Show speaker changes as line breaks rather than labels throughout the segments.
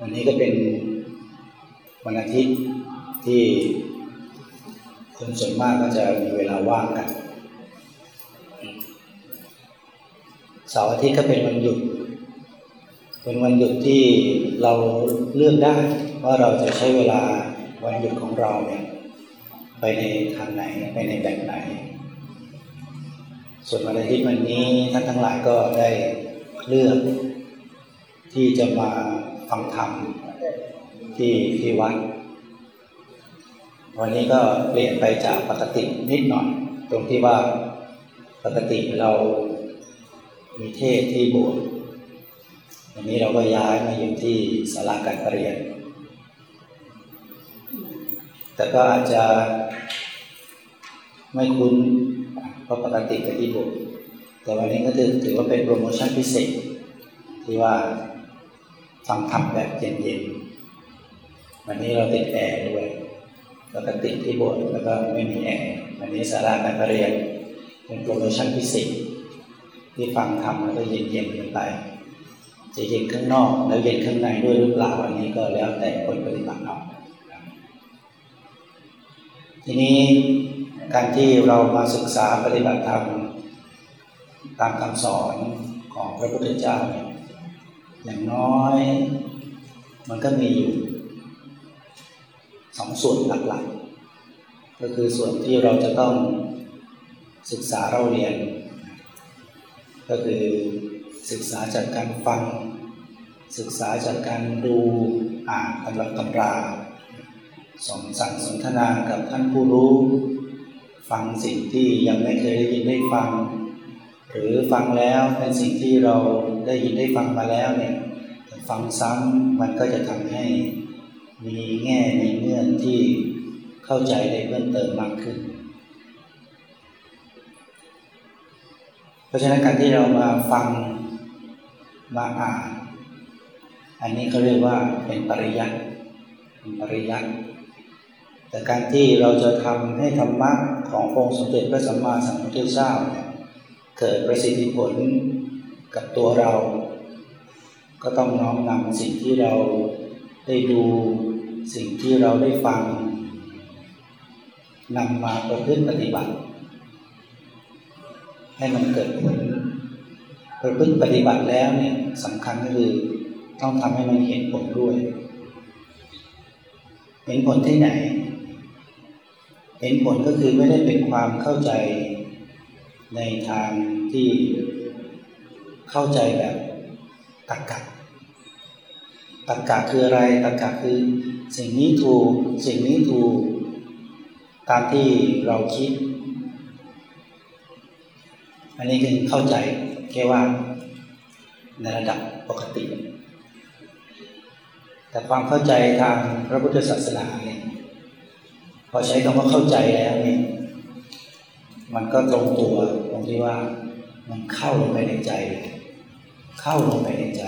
วันนี้ก็เป็นวันอาทิตย์ที่คนส่วนมากก็จะมีเวลาว่างกันเสาร์อาทิตย์ก็เป็นวันหยุด เป็นวันหยุดที่เราเลือกได้ว่าเราจะใช้เวลาวันหยุดของเราเนี่ยไปในทางไหนไปในแบบไหน ส่วนวันอาทิตย์วันนี้ท่านทั้งหลายก็ได้เลือกที่จะมา ฟังธรรมที่ที่วัดวันนี้ก็เปลี่ยนไปจากปกตินิดหน่อย ตรงที่ว่าปกติเรามีเทศที่บสถ์วันนี้เราก็ย้ายมาอยู่ที่ศาลาการประเรียน แต่ก็อาจจะไม่คุ้นเพราะปกติกับที่บสถ์แต่วันนี้ก็ถือถือว่าเป็นโปรโมชั่นพิเศษ ที่ว่า ฟังธรรมแบบเย็นๆ วันนี้เราติดแอร์ด้วยปกติที่โบสถ์แล้วก็ไม่มีแอร์วันนี้สาราการเรียนเป็นโปรโมชั่นพิเศษที่ฟังธรรมแล้วก็เย็นๆกันไป จะเย็นข้างนอกแล้วเย็นข้างในด้วยหรือเปล่าอันนี้ก็แล้วแต่คนปฏิบัติเอาทีนี้การที่เรามาศึกษาปฏิบัติธรรมตามคำสอนของพระพุทธเจ้าเนี่ย อย่างน้อย มันก็มีอยู่สองส่วนหลักๆ ก็คือส่วนที่เราจะต้องศึกษาเราเรียน ก็คือศึกษาจากการฟัง ศึกษาจากการดูอ่านตำรับตำราสอนสั่งสนทนากับท่านผู้รู้ ฟังสิ่งที่ยังไม่เคยได้ยินได้ฟัง หรือฟังแล้วเป็นสิ่งที่เราได้ยินได้ฟังมาแล้วเนี่ยฟังซ้ำมันก็จะทำให้มีแง่มีเงื่อนที่เข้าใจได้เพิ่มเติมมากขึ้น เพราะฉะนั้นการที่เรามาฟังมาอ่าน อันนี้เขาเรียกว่าเป็นปริยัติเป็นปริยัติแต่การที่เราจะทำให้ธรรมะขององค์สมเด็จพระสัมมาสัมพุทธเจ้าเนี่ย เกิดประสิทธิผลกับตัวเรา ก็ต้องน้อมนำสิ่งที่เราได้ดูสิ่งที่เราได้ฟังนำมาประพฤติปฏิบัติ ให้มันเกิดผลประพฤติปฏิบัติแล้วเนี่ยสำคัญก็คือต้องทำให้มันเห็นผลด้วย เห็นผลที่ไหน เห็นผลก็คือไม่ได้เป็นความเข้าใจ ในทางที่เข้าใจแบบตักกะตักกะคืออะไรตักกะคือสิ่งนี้ถูกสิ่งนี้ถูกตามที่เราคิด อันนี้คือเข้าใจแค่ว่าในระดับปกติ แต่ความเข้าใจทางพระพุทธศาสนาเนี่ยพอใช้คำว่าเข้าใจแล้วเนี่ย มันก็ตรงตัวตรงที่ว่ามันเข้าลงไปในใจ เข้าลงไปในใจ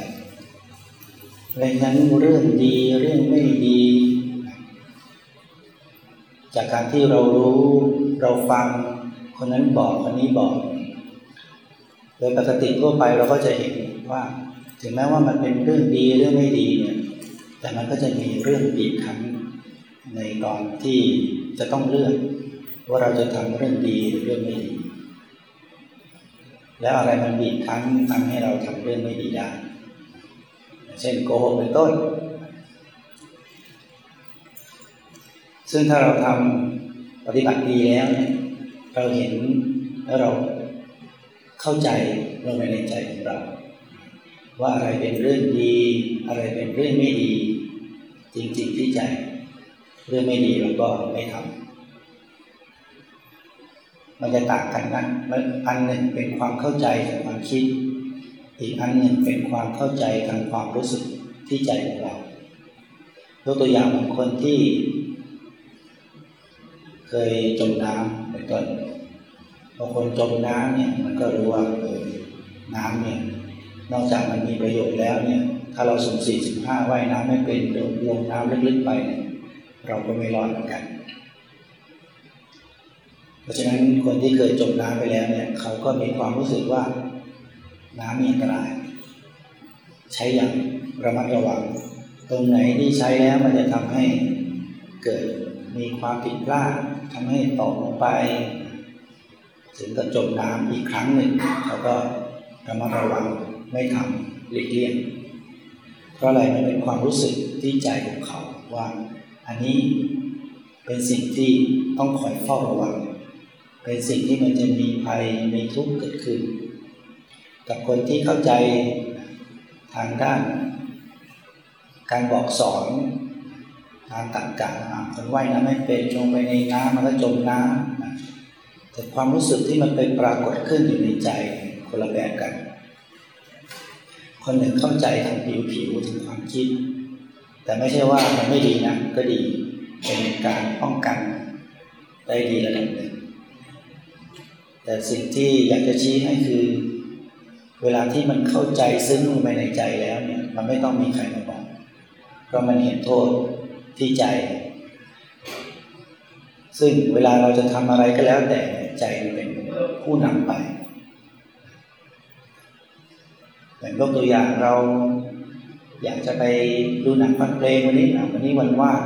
ดังนั้นเรื่องดีเรื่องไม่ดี จากการที่เรารู้เราฟังคนนั้นบอกคนนี้บอก โดยปกติทั่วไปเราก็จะเห็นว่า ถึงแม้ว่ามันเป็นเรื่องดีเรื่องไม่ดีเนี่ยแต่มันก็จะมีเรื่องบีบคั้นในตอนที่จะต้องเลือก ว่าเราจะทำเรื่องดีหรือเรื่องไม่ดี แล้วอะไรมันบีบคั้นทำให้เราทำเรื่องไม่ดีได้ เช่นโกหกเป็นต้น ซึ่งถ้าเราทำปฏิบัติดีแล้วเนี่ยเราเห็นแล้วเราเข้าใจลงไปในใจของเรา ว่าอะไรเป็นเรื่องดี อะไรเป็นเรื่องไม่ดี จริงๆที่ใจ เรื่องไม่ดีเราก็ไม่ทำ มันจะต่างกันนะมันอันหนึ่งเป็นความเข้าใจทางความคิด อีกอันหนึ่งเป็นความเข้าใจทางความรู้สึกที่ใจของเรายกตัวอย่างบางคนที่ เคยจมน้ำเป็นต้นบางคนจมน้ำเนี่ยมันก็รู้ว่าเออน้ำเนี่ยนอกจากมันมีประโยชน์แล้วเนี่ย ถ้าเราสุ่มสี่สิบห้าว่ายน้ำไม่เป็นโดดลงน้ำลึกๆไปเนี่ยเราก็ไม่รอดเหมือนกัน เพราะฉะนั้นคนที่เคยจมน้ำไปแล้วเนี่ย เขาก็มีความรู้สึกว่าน้ำมีอันตราย ใช้อย่างระมัดระวัง ตรงไหนที่ใช้แล้วมันจะทำให้เกิดมีความผิดพลาดทำให้ตกลงไป ถึงกับจมน้ำอีกครั้งหนึ่งเขาก็ระมัดระวังไม่ทำหลีกเลี่ยงเพราะอะไรมันเป็นความรู้สึกที่ใจของเขาว่า อันนี้เป็นสิ่งที่ต้องคอยเฝ้าระวัง เป็นสิ่งที่มันจะมีภัยมีทุกข์เกิดขึ้น กับคนที่เข้าใจทางด้าน การบอกสอนทางต่างๆคนว่ายน้ำไม่เป็นลงไปในน้ำมันก็จมน้ำแต่ความรู้สึกที่มันเป็นปรากฏขึ้นอยู่ในใจคนละแบบกัน คนหนึ่งเข้าใจทางผิวผิวถึงความคิด แต่ไม่ใช่ว่ามันไม่ดีนะก็ดีเป็นการป้องกันได้ดีระดับหนึ่ง แต่สิ่งที่อยากจะชี้ให้คือ เวลาที่มันเข้าใจซึ้งลงไปในใจแล้วเนี่ย มันไม่ต้องมีใครมาบอกเพราะมันเห็นโทษที่ใจ ซึ่งเวลาเราจะทำอะไรก็แล้วแต่ใจมันเป็นผู้นำไปอย่างยกตัวอย่างเราอยากจะไปดูหนังฟังเพลงวันนี้นะวันนี้วันว่าง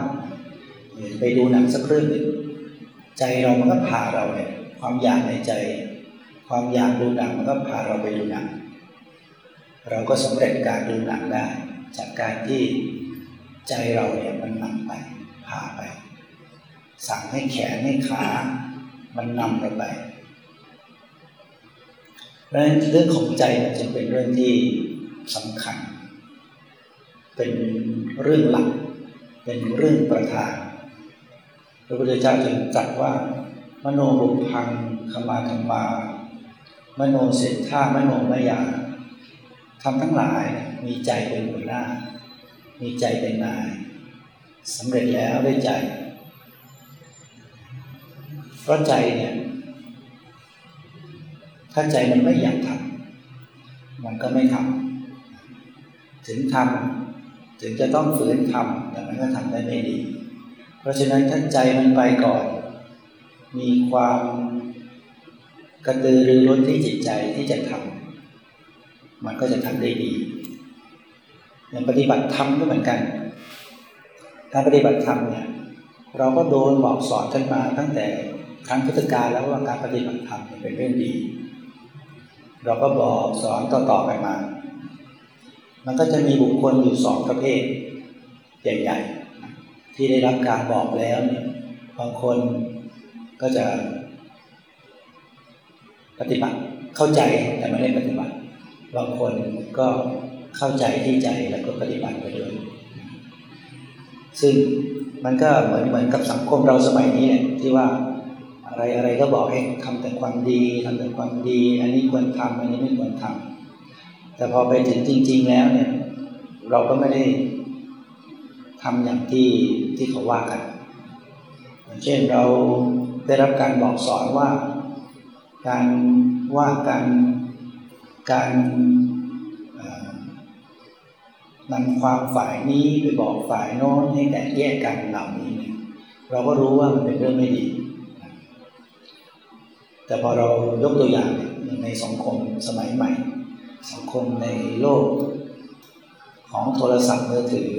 ไปดูหนังสักเรื่องหนึ่งใจเรามันก็พาเราเนี่ย ความอยากในใจ ความอยากดูหนังมันก็พาเราไปดูหนัง เราก็สำเร็จการดูหนังได้ จากการที่ใจเราเนี่ยมันนำไปพาไป สั่งให้แขนให้ขามันนำเราไปเพราะฉะนั้นเรื่องของใจมันจึงเป็นเรื่องที่สำคัญ เป็นเรื่องหลัก เป็นเรื่องประธานพระพุทธเจ้าจึงตรัสว่า มโนบุพังขมาธรรมามโนเสร็จท่ามโนมยาทำทั้งหลายมีใจเป็นหัวหน้า มีใจเป็นนายสำเร็จแล้วด้วยใจเพราะใจเนี่ยถ้าใจมันไม่อยากทำมันก็ไม่ทำถึงทำถึงจะต้องฝืนทำแต่มันก็ทำได้ไม่ดี เพราะฉะนั้นถ้าใจมันไปก่อน มีความกระตือรือร้นที่จิตใจที่จะทำมันก็จะทำได้ดีอย่างปฏิบัติธรรมก็เหมือนกัน การปฏิบัติธรรมเนี่ยเราก็โดนบอกสอนกันมาตั้งแต่ครั้งพุทธกาลแล้วว่าการปฏิบัติธรรมเป็นเรื่องดี เราก็บอกสอนต่อๆไปมา มันก็จะมีบุคคลอยู่สองประเภท ใหญ่ ๆ ที่ได้รับการบอกแล้วเนี่ยบางคน ก็จะปฏิบัติเข้าใจแต่ไม่ได้ปฏิบัติบางคนก็เข้าใจที่ใจแล้วก็ปฏิบัติไปด้วยซึ่งมันก็เหมือนเหมือนกับสังคมเราสมัยนี้เนี่ยที่ว่าอะไรอะไรก็บอกให้ทำแต่ความดีทำแต่ความดี อันนี้ควรทำอันนี้ไม่ควรทำแต่พอไปถึงจริง ๆ แล้วเนี่ย เราก็ไม่ได้ทำอย่างที่ที่เขาว่ากัน เช่นเรา ได้รับการบอกสอนว่า การว่าการการนำความฝ่ายนี้ไปบอกฝ่ายโน้นให้แตกแยกกันเหล่านี้เนี่ยเราก็รู้ว่ามันเป็นเรื่องไม่ดี แต่พอเรายกตัวอย่างในสังคมสมัยใหม่ สังคมในโลกของโทรศัพท์มือถือ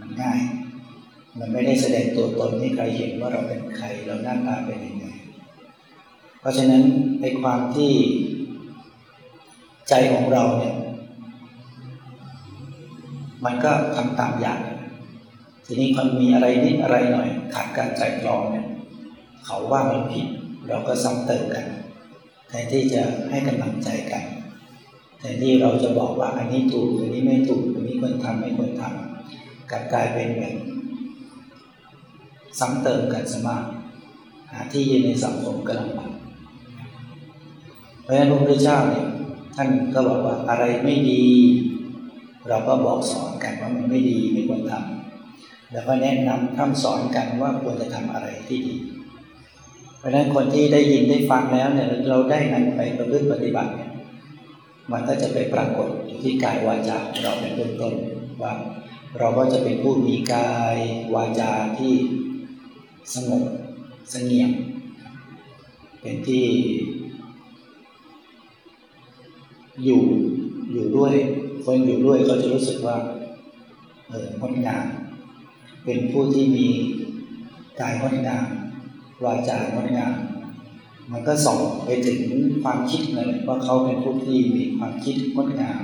มันง่าย มันไม่ได้แสดงตัวตนให้ใครเห็นว่าเราเป็นใครเราหน้าตาเป็นยังไง เพราะฉะนั้นในความที่ใจของเราเนี่ย มันก็ทำตามอย่าง ทีนี้มันมีอะไรนิดอะไรหน่อยขาดการใจกรองเนี่ย เขาว่ามันผิด เราก็ซ้ำเติมกันแทนที่จะให้กำลังใจกันแทนที่เราจะบอกว่าอันนี้ถูกอันนี้ไม่ถูกอันนี้ควรทำไม่ควรทำกลับกลายเป็นแบบ ซ้ำเติมกันสมากหาที่ยืนในสังคมก็ลำบากเพราะฉะนั้นพระพุทธเจ้าเนี่ยท่านก็บอกว่าอะไรไม่ดี เราก็บอกสอนกันว่ามันไม่ดีไม่ควรทำแล้วก็แนะนำท่ำสอนกันว่าควรจะทำอะไรที่ดี เพราะฉะนั้นคนที่ได้ยินได้ฟังแล้วเนี่ยเราได้นำไปประพฤติปฏิบัติเนี่ยมันก็จะไปปรากฏอยู่ที่กายวาจาของเราในเบื้องต้นว่าเราก็จะเป็นผู้มีกายวาจาที่ สงบสงเงียมเป็นที่ อยู่อยู่ด้วยคนอยู่ด้วยก็จะรู้สึกว่าเอองดงามเป็นผู้ที่มีกายงดงามวาจางดงามมันก็ส่งไปถึงความคิดนั่นแหละว่าเขาเป็นผู้ที่มีความคิดงดงาม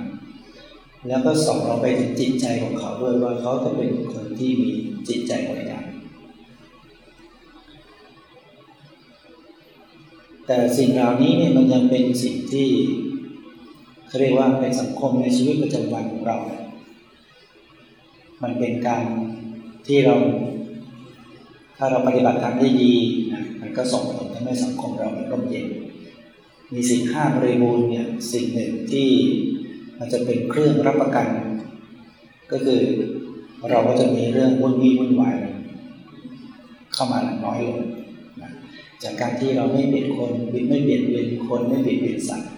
แล้วก็ส่งเราไปถึงจิตใจของเขาด้วยว่าเขาจะเป็นคนที่มีจิตใจงดงาม แต่สิ่งเหล่านี้เนี่ยมันยังเป็นสิ่งที่เขาเรียกว่าเป็นสังคมในชีวิตประจำวันของเรา มันเป็นการที่เรา ถ้าเราปฏิบัติตามได้ดีนะมันก็ส่งผลทำให้สังคมเรามันร่มเย็น มีสิ่งห้าบริบูรณ์เนี่ยสิ่งหนึ่งที่มันจะเป็นเครื่องรับประกัน ก็คือเราก็จะมีเรื่องวุ่นวี่วุ่นวายเข้ามาน้อยลง จากการที่เราไม่เบียดคนไม่เบียดเบียนคนไม่เบียดเบียนสัตว์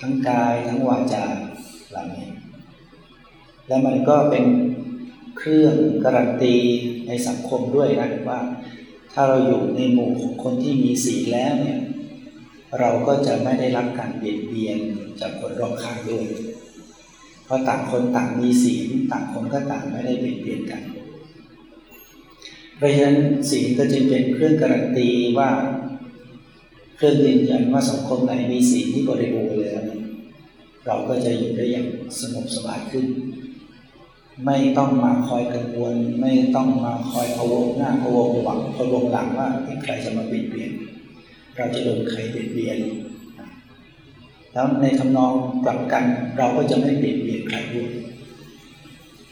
ทั้งกายทั้งวาจาเหล่านี้ และมันก็เป็นเครื่องการันตีในสังคมด้วยนะว่า ถ้าเราอยู่ในหมู่ของคนที่มีศีลแล้วเนี่ยเราก็จะไม่ได้รับการเบียดเบียนจากคนรอบข้างด้วย เพราะต่างคนต่างมีศีลต่างคนก็ต่างไม่ได้เบียดเบียนกัน เพราะฉะนั้นศีลก็จึงเป็นเครื่องการันตีว่า เครื่องยืนยันว่าสังคมไหนมีศีที่บริบูรณ์แล้วเราก็จะอยู่ได้อย่างสงบสบายขึ้น ไม่ต้องมาคอยกังวล ไม่ต้องมาคอยพะวงหน้าพะวงหวังพะวงหลังว่าใครจะมาเบียดเบียน เราจะโดนใครเบียดเบียนแล้วในทำนองกลับกันเราก็จะไม่เบียดเบียนใครด้วย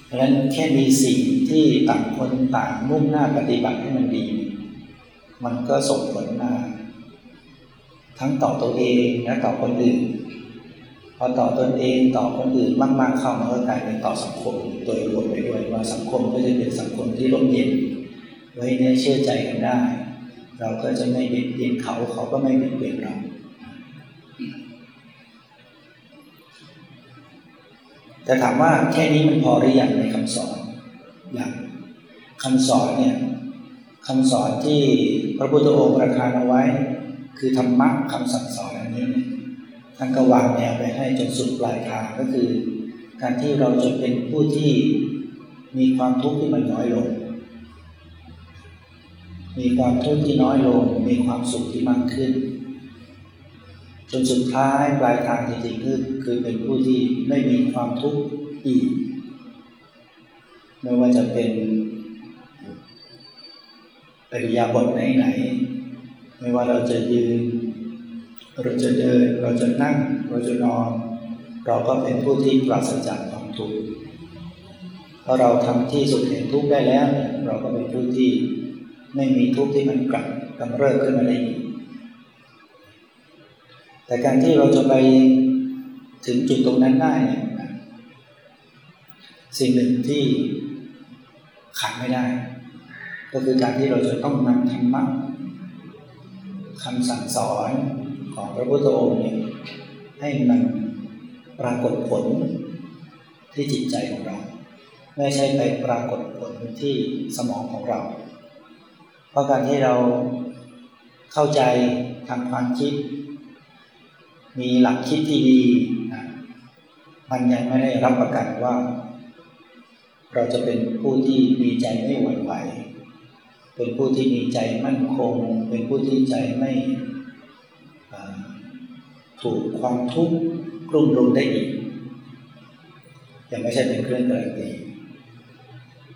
เพราะฉะนั้นแค่มีสิ่งที่ต่างคนต่างมุ่งหน้าปฏิบัติให้มันดี มันก็ส่งผลมา ทั้งต่อตัวเองและต่อคนอื่น พอต่อตนเองต่อคนอื่นมากๆเข้ามันก็กลายเป็นต่อสังคมโดยรวมไปด้วยว่าสังคมก็จะเป็นสังคมที่ร่มเย็น ไว้เนี่ยเชื่อใจกันได้ เราก็จะไม่เบียดเบียนเขาเขาก็ไม่เบียดเบียนเราแต่ถามว่าแค่นี้มันพอหรือยังในคำสอนอย่างคำสอนเนี่ยคำสอนที่พระพุทธองค์ประทานเอาไว้ คือธรรมะคำสั่งสอนอันนี้ท่านก็วางแนวไปให้จนสุดปลายทางก็คือ การที่เราจะเป็นผู้ที่มีความทุกข์ที่มันน้อยลง มีความทุกข์ที่น้อยลง มีความสุขที่มากขึ้น จนสุดท้ายปลายทางจริงๆคือคือเป็นผู้ที่ไม่มีความทุกข์อีก ไม่ว่าจะเป็นอริยาบทไหนๆ ไม่ว่าเราจะยืน เราจะเดิน เราจะนั่ง เราจะนอน เราก็เป็นผู้ที่ปราศจากความทุกข์พอเราทำที่สุดแห่งทุกข์ได้แล้ว เราก็เป็นผู้ที่ไม่มีทุกข์ที่มันกลับกำเริบขึ้นมาได้อีกแต่การที่เราจะไปถึงจุดตรงนั้นได้เนี่ยสิ่งหนึ่งที่ขาดไม่ได้ ก็คือการที่เราจะต้องนำธรรมะ คำสั่งสอนของพระพุทธองค์เนี่ยให้มันปรากฏผลที่จิตใจของเรา ไม่ใช่ไปปรากฏผลที่สมองของเรา เพราะการที่เราเข้าใจทางความคิด มีหลักคิดที่ดีนะมันยังไม่ได้รับประกันว่า เราจะเป็นผู้ที่มีใจไม่หวั่นไหว เป็นผู้ที่มีใจมั่นคง เป็นผู้ที่ใจไม่ถูกความทุกข์กลุ่มรุมได้อีก ยังไม่ใช่เป็นเครื่องการันตี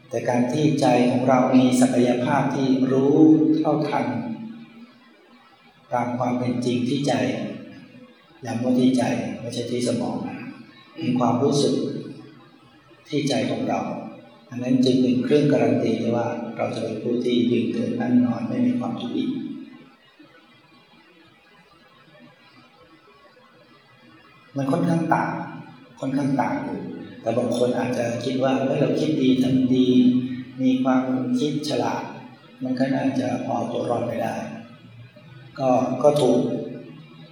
แต่การที่ใจของเรามีศักยภาพที่รู้เท่าทัน ตามความเป็นจริงที่ใจย้ำว่าที่ใจไม่ใช่ที่สมองมีความรู้สึกที่ใจของเรา อันนั้นจึงเป็นเครื่องการันตีว่าเราจะเป็นผู้ที่ยืนเดินนั่งนอนไม่มีความทุกข์อีกมันค่อนข้างต่าง ค่อนข้างต่างอยู่ แต่บางคนอาจจะคิดว่าเมื่อเราคิดดีทำดี มีความคิดฉลาด มันก็น่าจะพอตัวรอดไปได้ ก็ก็ถูก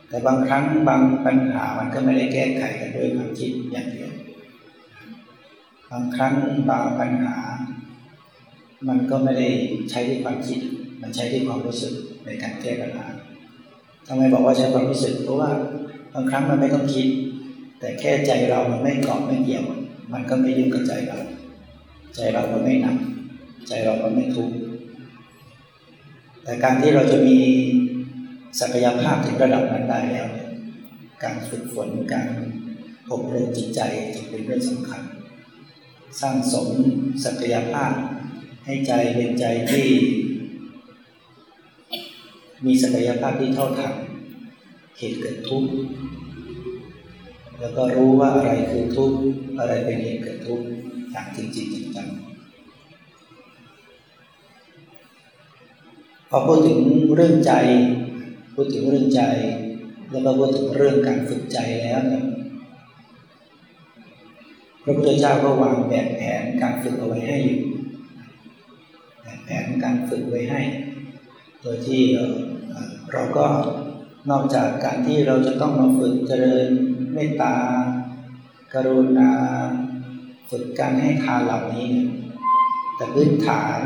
แต่บางครั้งบางปัญหามันก็ไม่ได้แก้ไขกันด้วยความคิดอย่างเดียวางครั้งบางปัญหา มันก็ไม่ได้ใช้ที่ความคิด มันใช้ที่ความรู้สึกในการแก้ปัญหาทำไมบอกว่าใช้ความรู้สึก เพราะว่าบางครั้งมันไม่ต้องคิด แต่แค่ใจเรามันไม่เกาะไม่เกี่ยว มันก็ไม่ยุ่งกับใจเรา ใจเราก็ไม่หนัก ใจเราก็ไม่ทุกข์ แต่การที่เราจะมีศักยภาพถึงระดับนั้นได้แล้ว การฝึกฝน การอบรมจิตใจจึงเป็นเรื่องสำคัญ สร้างสมศักยภาพ ให้ใจเป็นใจที่มีศักยภาพที่เท่าทันเหตุเกิดทุกข์แล้วก็รู้ว่าอะไรคือทุกข์อะไรเป็นเหตุเกิดทุกข์อย่างจริงจริงจังพอพูดถึงเรื่องใจ พูดถึงเรื่องใจ แล้วก็พูดถึงเรื่องการฝึกใจแล้วเนี่ย พระพุทธเจ้าก็วางแบบแผนการฝึกเอาไว้ให้อยู่แบบแผนการฝึกไว้ให้ โดยที่เราก็นอกจากการที่เราจะต้องมาฝึกเจริญเมตตา กรุณา ฝึกการให้ทานเหล่านี้เนี่ยแต่พื้นฐาน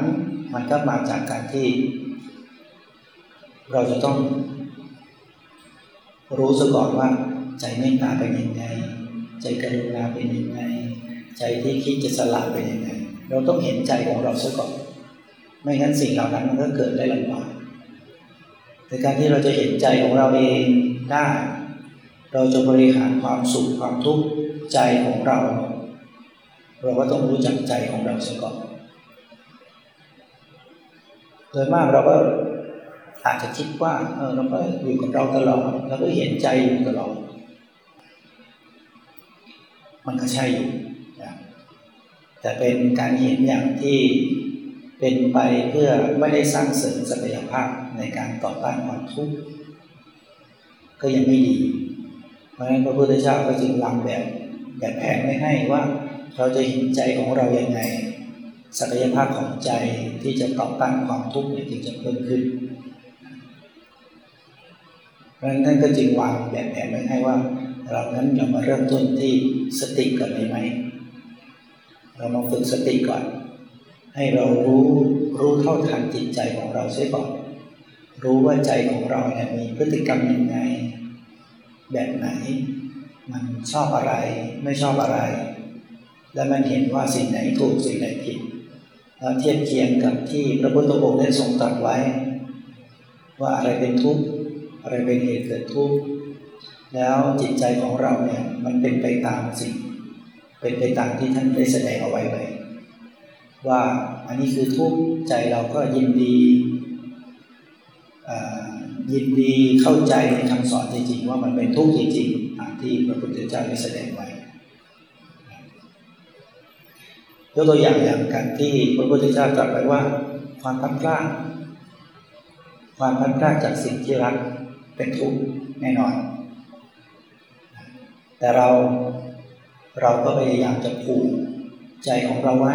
มันก็มาจากการที่ เราจะต้อง รู้ซะก่อนว่า ใจเมตตาเป็นยังไง ใจกรุณาเป็นยังไง ใจที่คิดจะสละเป็นยังไง เราต้องเห็นใจของเราซะก่อน ไม่งั้นสิ่งเหล่านั้นมันก็เกิดได้ลำบากแต่การที่เราจะเห็นใจของเราเองได้ เราจะบริหารความสุขความทุกข์ใจของเรา เราก็ต้องรู้จักใจของเราซะก่อน โดยมากเราก็อาจจะคิดว่าเออเราก็อยู่กับเราตลอดเราก็เห็นใจอยู่ตลอดมันก็ใช่อยู่ แต่เป็นการเห็นอย่างที่เป็นไปเพื่อไม่ได้สร้างเสริมศักยภาพในการต่อต้านความทุกข์ก็ยังไม่ดี เพราะฉะนั้นพระพุทธเจ้าก็จึงวางแบบแบบแผนไว้ให้ว่าเราจะเห็นใจของเราอย่างไงศักยภาพของใจที่จะต่อต้านความทุกข์จึงจะเพิ่มขึ้นเพราะฉะนั้นท่านก็จึงวางแบบแผนไว้ให้ว่า เรานั้นเรามาเริ่มต้นที่สติก่อนเลยไหม เรามาฝึกสติก่อน ให้เรารู้รู้เท่าทันจิตใจของเราเสียก่อน รู้ว่าใจของเราเนี่ยมีพฤติกรรมยังไง แบบไหน มันชอบอะไร ไม่ชอบอะไร และมันเห็นว่าสิ่งไหนถูกสิ่งไหนผิดแล้วเทียบเคียงกับที่พระพุทธองค์ได้ทรงตรัสไว้ ว่าอะไรเป็นทุกข์อะไรเป็นเหตุเกิดทุกข์แล้วจิตใจของเราเนี่ยมันเป็นไปตามสิ่ง เป็นไปตามที่ท่านได้แสดงเอาไว้เลยว่าอันนี้คือทุกข์ใจเราก็ยินดียินดีเข้าใจในคำสอนจริงๆ ว่ามันเป็นทุกข์จริงๆตามที่พระพุทธเจ้าได้แสดงไว้ยกตัวอย่างอย่างการที่พระพุทธเจ้าตรัสไว้ว่า ความพัดพลาดความพัดพลาดจากสิ่งที่รักเป็นทุกข์แน่นอน แต่เรา เราก็พยายามจะผูกใจของเราไว้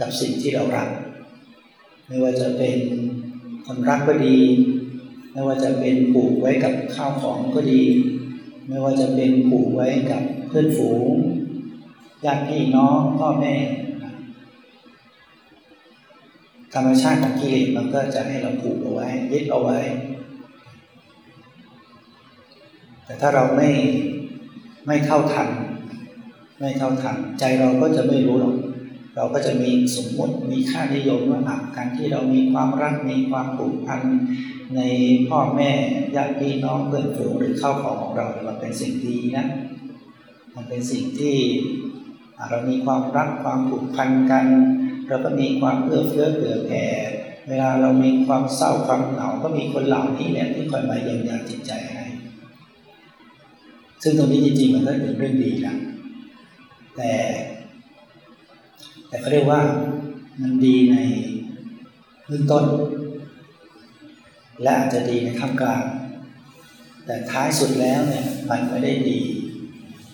กับสิ่งที่เรารัก ไม่ว่าจะเป็นคนรักก็ดี ไม่ว่าจะเป็นผูกไว้กับข้าวของก็ดี ไม่ว่าจะเป็นผูกไว้กับเพื่อนฝูงญาติพี่น้องพ่อแม่ธรรมชาติของกิเลสมันก็จะให้เราผูกเอาไว้ยึดเอาไว้ แต่ถ้าเราไม่ไม่เท่าทัน ไม่เท่าทันใจเราก็จะไม่รู้หรอกเราก็จะมีสมมติมีค่านิยมว่าการที่เรามีความรักมีความผูกพันในพ่อแม่ญาติพี่น้องเพื่อนฝูงหรือเข้าของของเรามันเป็นสิ่งดีนะมันเป็นสิ่งที่เรามีความรักความผูกพันกัน เราก็มีความเอื้อเฟื้อเผื่อแผ่เวลาเรามีความเศร้าความเหงาก็มีคนเหล่านี้แหละที่คอยมาเยียวยาจิตใจให้ซึ่งตรงนี้จริงๆมันก็เป็นเรื่องดีนะ แต่ แต่เขาเรียกว่ามันดีในเบื้องต้น และอาจจะดีในท่ามกลาง แต่ท้ายสุดแล้วเนี่ยมันไม่ได้ดี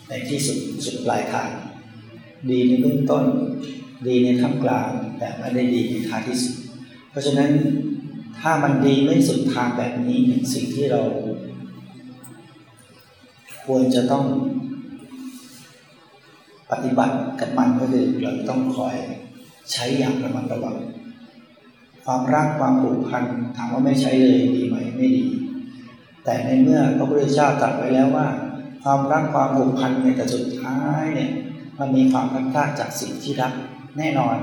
ในที่สุดสุดปลายทาง ดีในเบื้องต้น ดีในท่ามกลาง แต่ไม่ได้ดีในท้ายที่สุด เพราะฉะนั้นถ้ามันดีไม่สุดทางแบบนี้สิ่งที่เรา ควรจะต้อง ปฏิบัติกับมันก็คือเราต้องคอยใช้อย่างระมัดระวัง ความรักความผูกพันถามว่าไม่ใช้เลยดีไหมไม่ดี แต่ในเมื่อพระพุทธเจ้าตรัสไว้แล้วว่า ความรักความผูกพันในแต่สุดท้ายเนี่ยมันมีความพัดพลาดจากสิ่งที่รักแน่นอน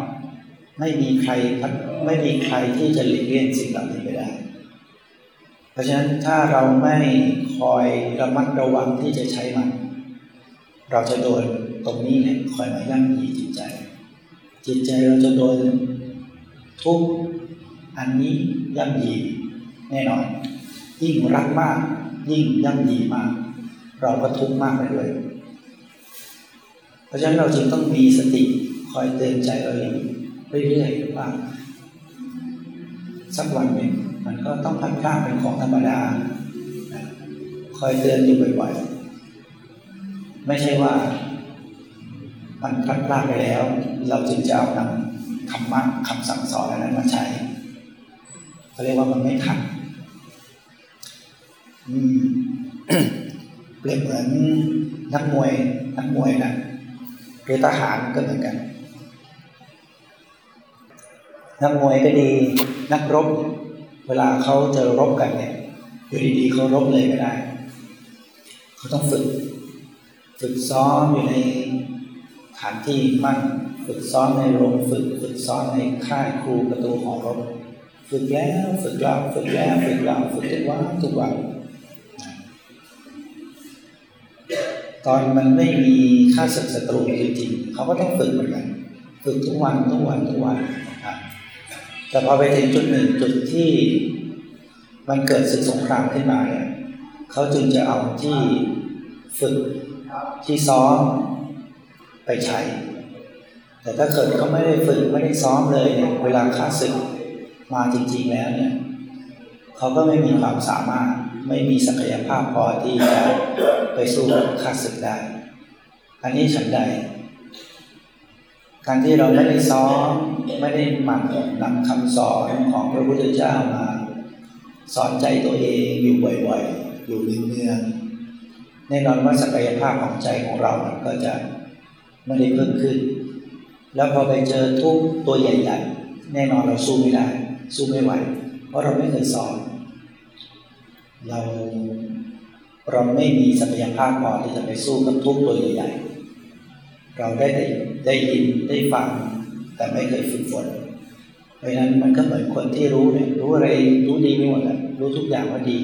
ไม่มีใครไม่มีใครที่จะหลีกเลี่ยงสิ่งเหล่านี้ไปได้ เพราะฉะนั้นถ้าเราไม่คอยระมัดระวังที่จะใช้มัน เราจะโดน ตรงนี้เนี่ยคอยมาย่ำยีจิตใจ จิตใจเราจะโดนทุกอันนี้ย่ำยีแน่นอน ยิ่งรักมาก ยิ่งย่ำยีมาก เราก็ทุกมากไปด้วย เพราะฉะนั้นเราจึงต้องมีสติคอยเตือนใจเราอยู่เรื่อยๆว่าสักวันหนึ่งมันก็ต้องพัดพลาดเป็นของธรรมดา คอยเตือนอยู่บ่อยๆ ไม่ใช่ว่า มันพลัดพลาดไปแล้ว เราจึงจะเอานำธรรมะคำสั่งสอนนั้นมาใช้เขาเรียกว่ามันไม่ทันเปรียบเหมือนนักมวยนักมวยนะหรือทหารก็เหมือนกัน นักมวยก็ดี นักรบ เวลาเขาเจอรบกันเนี่ยอยู่ดีๆเขารบเลยไม่ได้ เขาต้องฝึก ฝึกซ้อมอยู่ใน ฐานที่มั่นฝึกซ้อมในโรงฝึกฝึกซ้อมในค่ายครูประตูหอรบฝึกแล้วฝึกเล่าฝึกแล้วฝึกเล่าฝึกทุกวันทุกวันตอนมันไม่มีค่าศึกศัตรูจริงๆเขาก็ต้องฝึกเหมือนกันฝึกทุกวันทุกวันทุกวันแต่พอไปถึงจุดหนึ่งจุดที่มันเกิดศึกสงครามขึ้นมาเนี่ยเขาจึงจะเอาที่ฝึกที่ซ้อม ไปใช้ แต่ถ้าเกิดเขาไม่ได้ฝึกไม่ได้ซ้อมเลยเนี่ยเวลาค่าศึกมาจริง ๆแล้วเนี่ยเขาก็ไม่มีความสามารถไม่มีศักยภาพพอที่จะไปสู้ข้าศึกได้ อันนี้ฉันใดการที่เราไม่ได้ซ้อมไม่ได้หมั่นนำคำสอนของพระพุทธเจ้ามา สอนใจตัวเองอยู่บ่อยๆ อยู่เนืองๆแน่นอนว่าศักยภาพของใจของเราก็จะ ไม่ได้เพิ่มขึ้น แล้วพอไปเจอทุกตัวใหญ่ๆ แน่นอนเราสู้ไม่ได้ สู้ไม่ไหว เพราะเราไม่เคยสอน เราเราไม่มีศักยภาพพอที่จะไปสู้กับทุกตัวใหญ่ๆ เราได้ได้ยินได้ฟัง แต่ไม่เคยฝึกฝน เพราะฉะนั้นมันก็เหมือนคนที่รู้เนี่ยรู้อะไรรู้ดีไม่หมดแหละรู้ทุกอย่างว่าดี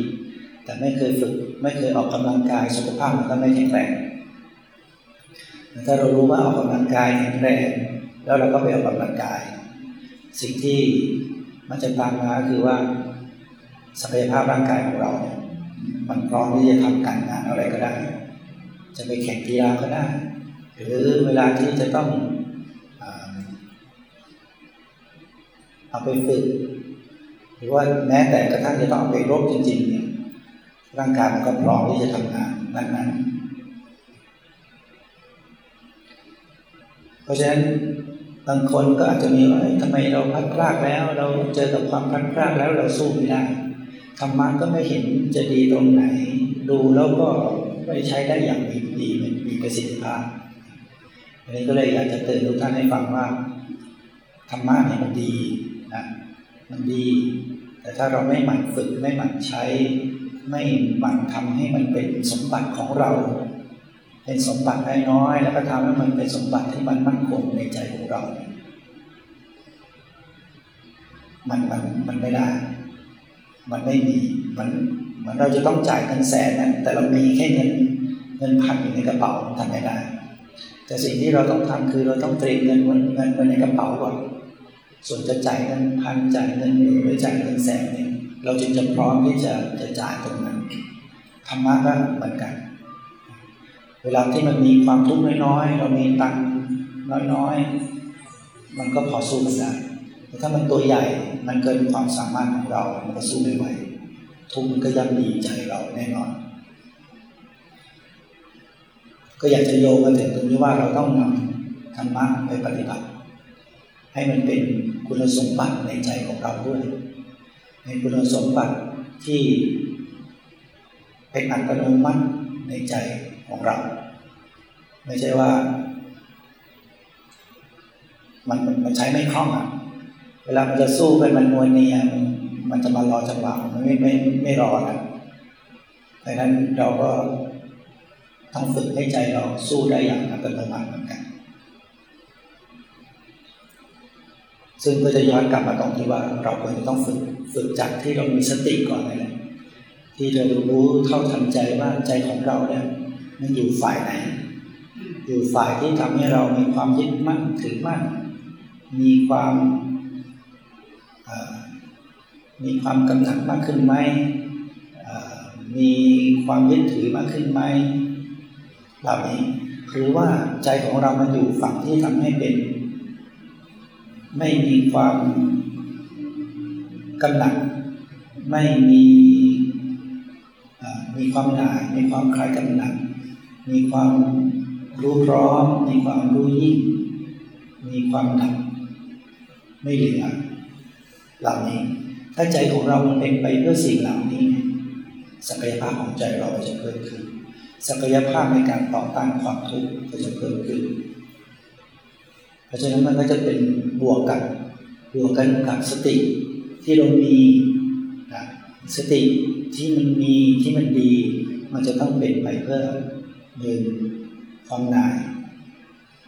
แต่ไม่เคยฝึก ไม่เคยออกกำลังกายสุขภาพมันก็ไม่แข็งแรง ถ้าเรารู้ว่าออกกำลังกายแข็งแรงแล้วเราก็ไปออกกำลังกาย สิ่งที่มันจะตามมาคือว่าศักยภาพร่างกายของเราเนี่ยมันพร้อมที่จะทำการงานอะไรก็ได้ จะไปแข่งกีฬาก็ได้ หรือเวลาที่จะต้องเอาไปฝึกหรือว่าแม้แต่กระทั่งจะต้องไปรบจริงๆเนี่ยร่างกายมันก็พร้อมที่จะทำงานนั้นๆ ราะฉะนั้นบางคนก็อาจจะมีว่าทำไมเราพัดพลาดแล้ว เราเจอกับความพัดพลาดแล้วเราสู้ไม่ได้ธรรมะก็ไม่เห็นจะดีตรงไหน ดูแล้วก็ไม่ใช้ได้อย่างมีดีมีประสิทธิภาพอันนี้ก็เลยอยากจะเตือนทุกท่านให้ฟังว่าธรรมะเนี่ยมันดีนะมันดี แต่ถ้าเราไม่หมั่นฝึกไม่หมั่นใช้ ไม่หมั่นทำให้มันเป็นสมบัติของเรา เป็นสมบัติน้อยๆแล้วก็ทำให้มันเป็นสมบัติที่มันมั่นคงในใจของเรา มันมันมันไม่ได้ มันไม่มี มันมือนเราจะต้องจ่ายเงินแสนนะแต่เรามีแค่เงินเงินพันอยู่ในกระเป๋าทำไม่ได้ แต่สิ่งที่เราต้องทำคือเราต้องเตรียมเงินเงินไว้ในกระเป๋าก่อน ส่วนจะจ่ายเงินพันจ่ายเงินหมื่นหรือจ่ายเงินแสนเนี่ยเราจึงจะพร้อมที่จะจะจ่ายตรงนั้นธรรมะก็เหมือนกัน เวลาที่มันมีความทุกข์น้อยๆ เรามีตังค์น้อยๆ มันก็พอสู้กันได้แต่ถ้ามันตัวใหญ่ มันเกินความสามารถของเรา มันก็สู้ไม่ไหว ทุกข์มันก็ย่ำดีใจเราแน่นอน ก็อยากจะโยงมาถึงตรงที่ว่าเราต้องนำธรรมะไปปฏิบัติ ให้มันเป็นคุณสมบัติในใจของเราด้วย ในคุณสมบัติที่เป็นอัตโนมัติในใจ ของเรา ไม่ใช่ว่ามันมันใช้ไม่คล่องอะ เวลามันจะสู้กันมันมวยเนียมันจะมารอจังหวะมันไม่ไม่ไม่รอนะดังนั้นเราก็ต้องฝึกให้ใจเราสู้ได้อย่างอัตโนมัติเหมือนกัน ซึ่งก็จะย้อนกลับมาตรงที่ว่า เราควรจะต้องฝึกฝึกจากที่เรามีสติก่อนเลยที่จะรู้เท่าทันใจว่าใจของเราเนี่ย มันอยู่ฝ่ายไหน อยู่ฝ่ายที่ทำให้เรามีความยึดมั่นถือมั่น มีความมีความกำหนัดมากขึ้นไหมมีความยึดถือมากขึ้นไหมเหล่านี้หรือว่าใจของเรามันอยู่ฝั่งที่ทำให้เป็น ไม่มีความกำหนัดไม่มีมีความหน่ายมีความคลายกำหนัด มีความรู้พร้อม มีความรู้ยิ่ง มีความดับไม่เหลือเหล่านี้ ถ้าใจของเรามันเป็นไปเพื่อสิ่งเหล่านี้ศักยภาพของใจเราจะเพิ่มขึ้น ศักยภาพในการต่อต้านความทุกข์ก็จะเพิ่มขึ้น เพราะฉะนั้นมันก็จะเป็นบวกกันบวกกันกับสติที่เรามีสติที่มันมีที่มันดี มันจะต้องเป็นไปเพื่อ หนึ่งความหน่าย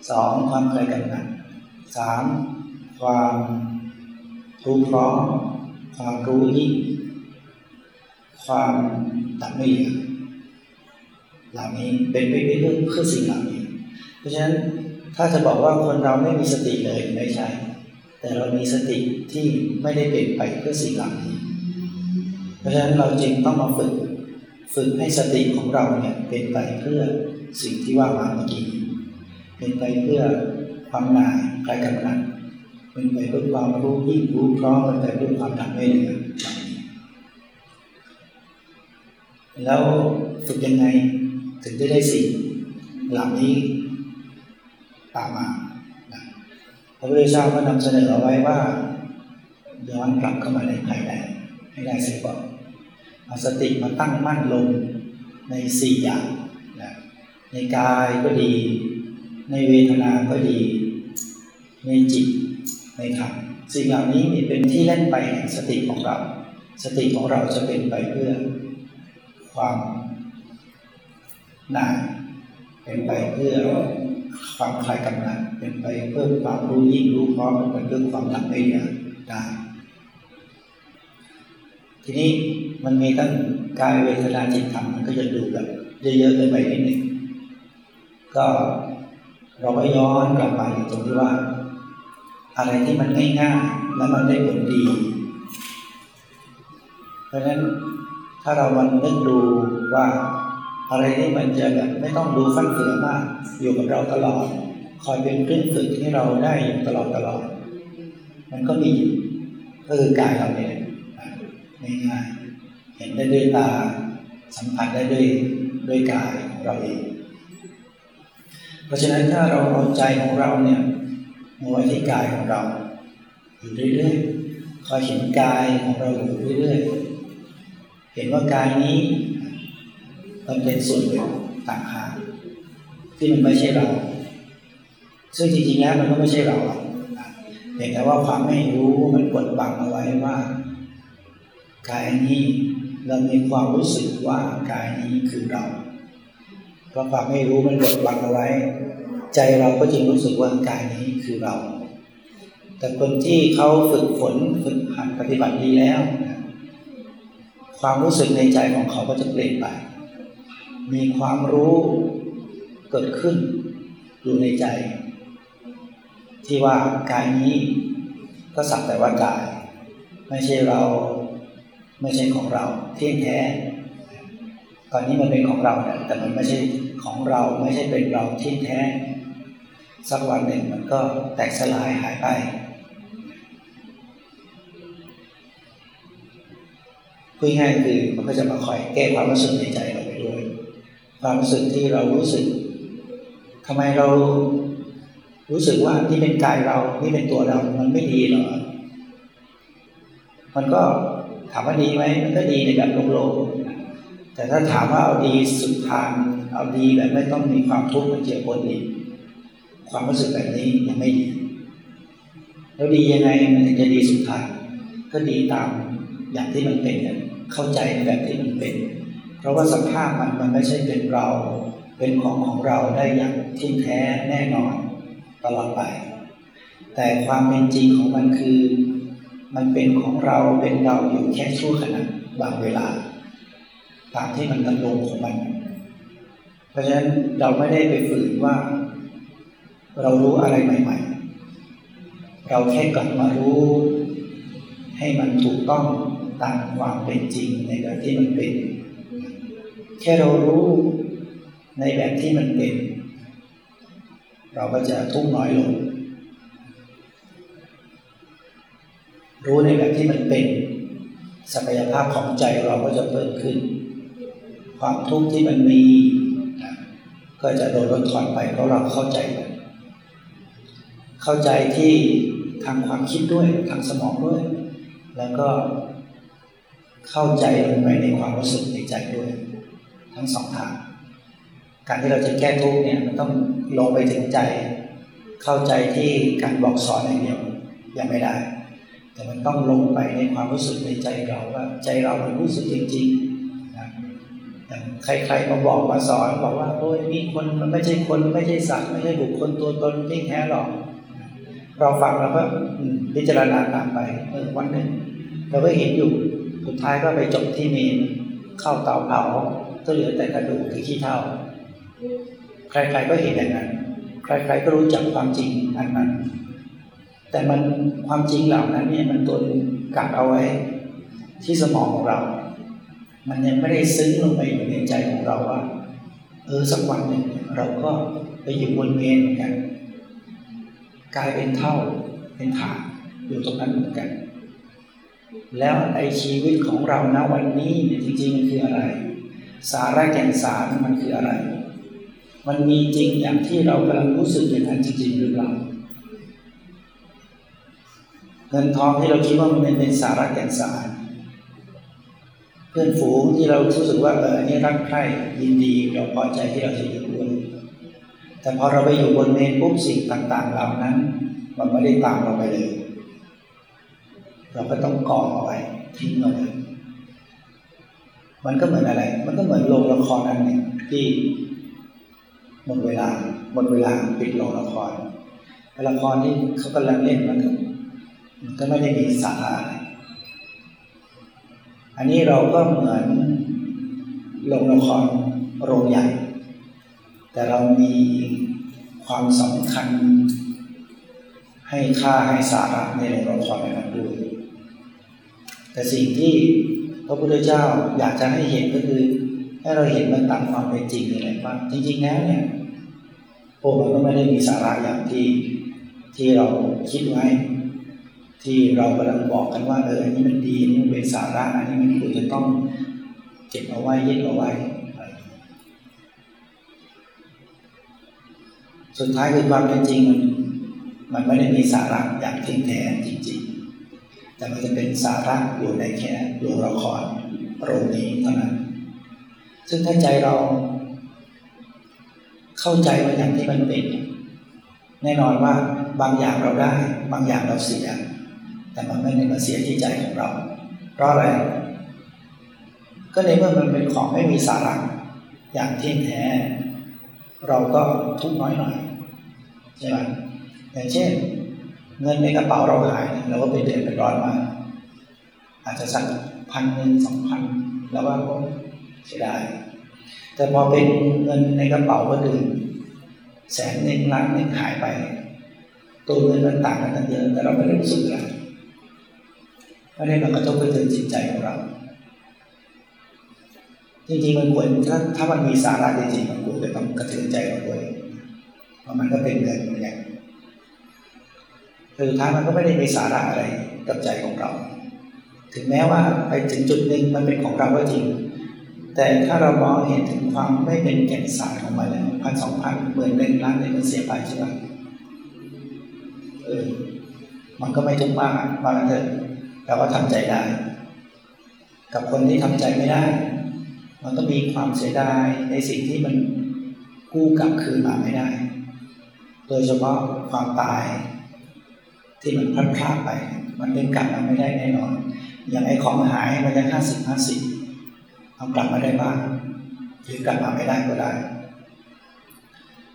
สองความคยกันหนักสามความรู้พร้อมความรู้ยิ่งความตัดไม่เหลือเหล่านี้เป็นไปเพื่อเพื่อสิ่งเหล่านี้ เพราะฉะนั้นถ้าจะบอกว่าคนเราไม่มีสติเลยไม่ใช่ แต่เรามีสติที่ไม่ได้เป็นไปเพื่อสิ่งเหล่านี้ เพราะฉะนั้นเราจึงต้องมาฝึก ฝึกให้สติของเราเนี่ยเป็นไปเพื่อสิ่งที่ว่ามาเมื่อกี้เป็นไปเพื่อความหน่ายกายกำลังเป็นไปเพื่อความรู้ยิ่งรู้พร้อมเป็นไปเพื่อความทำให้เหลือแล้วฝึกยังไงถึงจะได้สิ่งเหล่านี้ตามมาพระพุทธเจ้าก็นำเสนอเอาไว้ว่าย้อนกลับเข้ามาในภายในให้ได้สิก่อน เอาสติมาตั้งมั่นลงในสี่อย่างนะในกายก็ดี ในเวทนาก็ดี ในจิตในธรรมสิ่งเหล่านี้มีเป็นที่เล่นไปแห่งสติของเรา สติของเราจะเป็นไปเพื่อความหนาเป็นไปเพื่อความคลายกำลังเป็นไปเพื่อความรู้ยิ่งรู้พร้อมเป็นเพื่อความดับไม่ได้ได้ทีนี้ มันมีตั้งกายเวทนาจิตธรรมมันก็จะดูแบบเยอะๆเลยไปนิดหนึ่งก็เราก็ย้อนกลับไปตรงที่ว่า อะไรที่มันง่ายๆแล้วมันได้ผลดี เพราะฉะนั้นถ้าเรามันนึกดูว่าอะไรที่มันจะแบบไม่ต้องดูฟั่นเฟือมาก อยู่กับเราตลอด คอยเป็นเครื่องฝึกให้เราได้อยู่ตลอดตลอด มันก็มีก็คือกายเราเนี่ยง่าย เห็นได้ด้วยตา สัมผัสได้ด้วยด้วยกายของเราเอง เพราะฉะนั้นถ้าเราเอาใจของเราเนี่ยมาไว้ที่กายของเราอยู่เรื่อยๆคอยเห็นกายของเราอยู่เรื่อยๆเห็นว่ากายนี้มันเป็นส่วนหนึ่งต่างหากที่มันไม่ใช่เรา ซึ่งจริงๆแล้วมันก็ไม่ใช่เราเพียงแต่ว่าความไม่รู้มันกดบังเอาไว้ว่ากายนี้ เรามีความรู้สึกว่ากายนี้คือเราเพราะความไม่รู้มันกดบังเอาไว้ ใจเราก็จึงรู้สึกว่ากายนี้คือเรา แต่คนที่เขาฝึกฝนฝึกหัดปฏิบัติดีแล้ว ความรู้สึกในใจของเขาก็จะเปลี่ยนไป มีความรู้เกิดขึ้นอยู่ในใจ ที่ว่ากายนี้ก็สักแต่ว่ากาย ไม่ใช่เรา ไม่ใช่ของเราเที่ยงแท้ ตอนนี้มันเป็นของเราเนี่ยแต่มันไม่ใช่ของเราไม่ใช่เป็นเราเที่ยงแท้ สักวันหนึ่งมันก็แตกสลายหายไป พูดง่ายคือมันก็จะมาคอยแก้ความรู้สึกในใจเราไปด้วย ความรู้สึกที่เรารู้สึกทำไมเรารู้สึกว่านี่เป็นกายเรา นี่เป็นตัวเรา มันไม่ดีหรอ มันก็ ถามว่าดีไหมมันก็ดีในแบบโลกโลกแต่ถ้าถามว่าเอาดีสุดทาง เอาดีแบบไม่ต้องมีความทุกข์มันเจ็บปวดอีกความรู้สึกแบบนี้ยังไม่ดี แล้วดียังไงมันถึงจะดีสุดทาง ก็ดีตามอย่างที่มันเป็นเข้าใจในแบบที่มันเป็น เพราะว่าสภาพมันมันไม่ใช่เป็นเรา เป็นของของเราได้อย่างที่แท้แน่นอนตลอดไป แต่ความเป็นจริงของมันคือ มันเป็นของเราเป็นเราอยู่แค่ชั่วขณะบางเวลา ตามที่มันดำรงของมัน เพราะฉะนั้นเราไม่ได้ไปฝืนว่า เรารู้อะไรใหม่ ๆ เราแค่กลับมารู้ ให้มันถูกต้องตามความเป็นจริงในแบบที่มันเป็น แค่เรารู้ในแบบที่มันเป็น เราก็จะทุกข์น้อยลง รู้ในแบบที่มันเป็นศักยภาพของใจเราก็จะเพิ่มขึ้น ความทุกข์ที่มันมีก็จะโดนลดทอนไปเพราะเราเข้าใจมันเข้าใจที่ทางความคิดด้วยทางสมองด้วย แล้วก็เข้าใจลงไปในความรู้สึกในใจด้วย ทั้งสองทางการที่เราจะแก้ทุกข์เนี่ยมันต้องลงไปถึงใจ เข้าใจที่การบอกสอนอย่างเดียวยังไม่ได้ แต่มันต้องลงไปในความรู้สึกในใจเราว่าใจเรามันรู้สึกจริงๆนะอย่างใครๆมาบอกมาสอนบอกว่าโอ้ยมีคนมันไม่ใช่คนไม่ใช่สัตว์ไม่ใช่บุคคลตัวตนที่แท้หรอก เราฟังแล้วก็พิจารณาตามไปเออวันหนึ่งเราก็เห็นอยู่สุดท้ายก็ไปจบที่เมนเข้าเตาเผาก็เหลือแต่กระดูกคือขี้เท่า ใครๆก็เห็นอย่างนั้น ใครๆก็รู้จักความจริงอันนั้น แต่มันความจริงเหล่านั้นเนี่ยมันตัวกักเอาไว้ ที่สมองของเรา มันยังไม่ได้ซึ้งลงไปอยู่ในใจของเราว่า เออสักวันหนึ่งเราก็ไปอยู่บนเมนเหมือนกัน กลายเป็นเท่าเป็นฐานอยู่ตรงนั้นเหมือนกัน แล้วไอชีวิตของเราณวันนี้เนี่ยจริงๆมันคืออะไร สาระแก่นสารมันคืออะไร มันมีจริงอย่างที่เรากำลังรู้สึกอย่างนั้นจริงๆหรือเปล่า เงินทองที่เราคิดว่ามันเป็นสาระแก่นสารเพื่อนฝูงที่เรารู้สึกว่าเอออันนี้รักใคร่ยินดีเราพอใจที่เราจะอยู่ด้วยแต่พอเราไปอยู่บนเมนปุ๊บสิ่งต่างๆเหล่านั้น มันไม่ได้ตามเราไปเลย เราก็ต้องกองเอาไว้ทิ้งเอาไว้มันก็เหมือนอะไร มันก็เหมือนโรงละครอันหนึ่งที่หมดเวลาหมดเวลาปิดโรงละครละครที่เขากำลังเล่นมันก็ ก็ไม่ได้มีสาระอันนี้เราก็เหมือนโรงละครโรงใหญ่ แต่เรามีความสำคัญ ให้ค่าให้สาระในโรงละครนั้นด้วยแต่สิ่งที่พระพุทธเจ้าอยากจะให้เห็นก็คือ ให้เราเห็นมันตามความเป็นจริงอะไรบ้างจริงๆแล้วเนี่ยโอ้มันก็ไม่ได้มีสาระอย่างที่ที่เราคิดไว้ ที่เรากำลังบอกกันว่าเอออันนี้มันดีนี่มันเป็นสาระอันนี้มันควรจะต้องเก็บเอาไว้ยึดเอาไว้ สุดท้ายคือความเป็นจริง มันมันไม่ได้มีสาระอย่างที่แท้จริง ๆ แต่มันจะเป็นสาระอยู่ในแค่โรงละครโรงนี้เท่านั้น ซึ่งถ้าใจเราเข้าใจว่าอย่างที่มันเป็น แน่นอนว่าบางอย่างเราได้ บางอย่างเราเสีย แต่มันไม่ได้มาเสียที่ใจของเรา เพราะอะไร ก็ในเมื่อมันเป็นของไม่มีสาระอย่างที่แท้ เราก็ทุกน้อยหน่อยใช่ไหมอย่างเช่น เงินในกระเป๋าเราหายเราก็ไปเดือดไปร้อนมา อาจจะสักพันหนึ่งสองพันแล้วว่าก็เสียดายแต่พอเป็นเงินในกระเป๋าคนอื่นแสนหนึ่งล้านหนึ่งหายไป ตัวเงินมันต่างกันตั้งเยอะแต่เราไม่รู้สึกอะไร ไม่ได้มากระทบกระเทือนจิตใจของเรา จริงๆมันควรถ้าถ้ามันมีสาระจริงๆมันควรจะต้องกระเทือนใจเราด้วยเพราะมันก็เป็นเงินเหมือนกันคือท้ายมันก็ไม่ได้มีสาระอะไรกับใจของเรา ถึงแม้ว่าไปถึงจุดหนึ่งมันเป็นของเราก็จริง แต่ถ้าเรามองเห็นถึงความไม่เป็นแก่นสารของมันพันสองพันหมื่นหนึ่งล้านเนี่ยมันเสียไปใช่ไหมเออมันก็ไม่ทุกข์มากมาเถอะ เราก็ทำใจได้ กับคนที่ทำใจไม่ได้ มันก็มีความเสียดายในสิ่งที่มันกู้กลับคืนมาไม่ได้ โดยเฉพาะความตาย ที่มันพลาดพลาดไป มันเป็นกลับมาไม่ได้แน่นอน อย่างไอ้ของหายมันยังห้าสิบห้าสิบเอากลับมาได้บ้างหรือกลับมาไม่ได้ก็ได้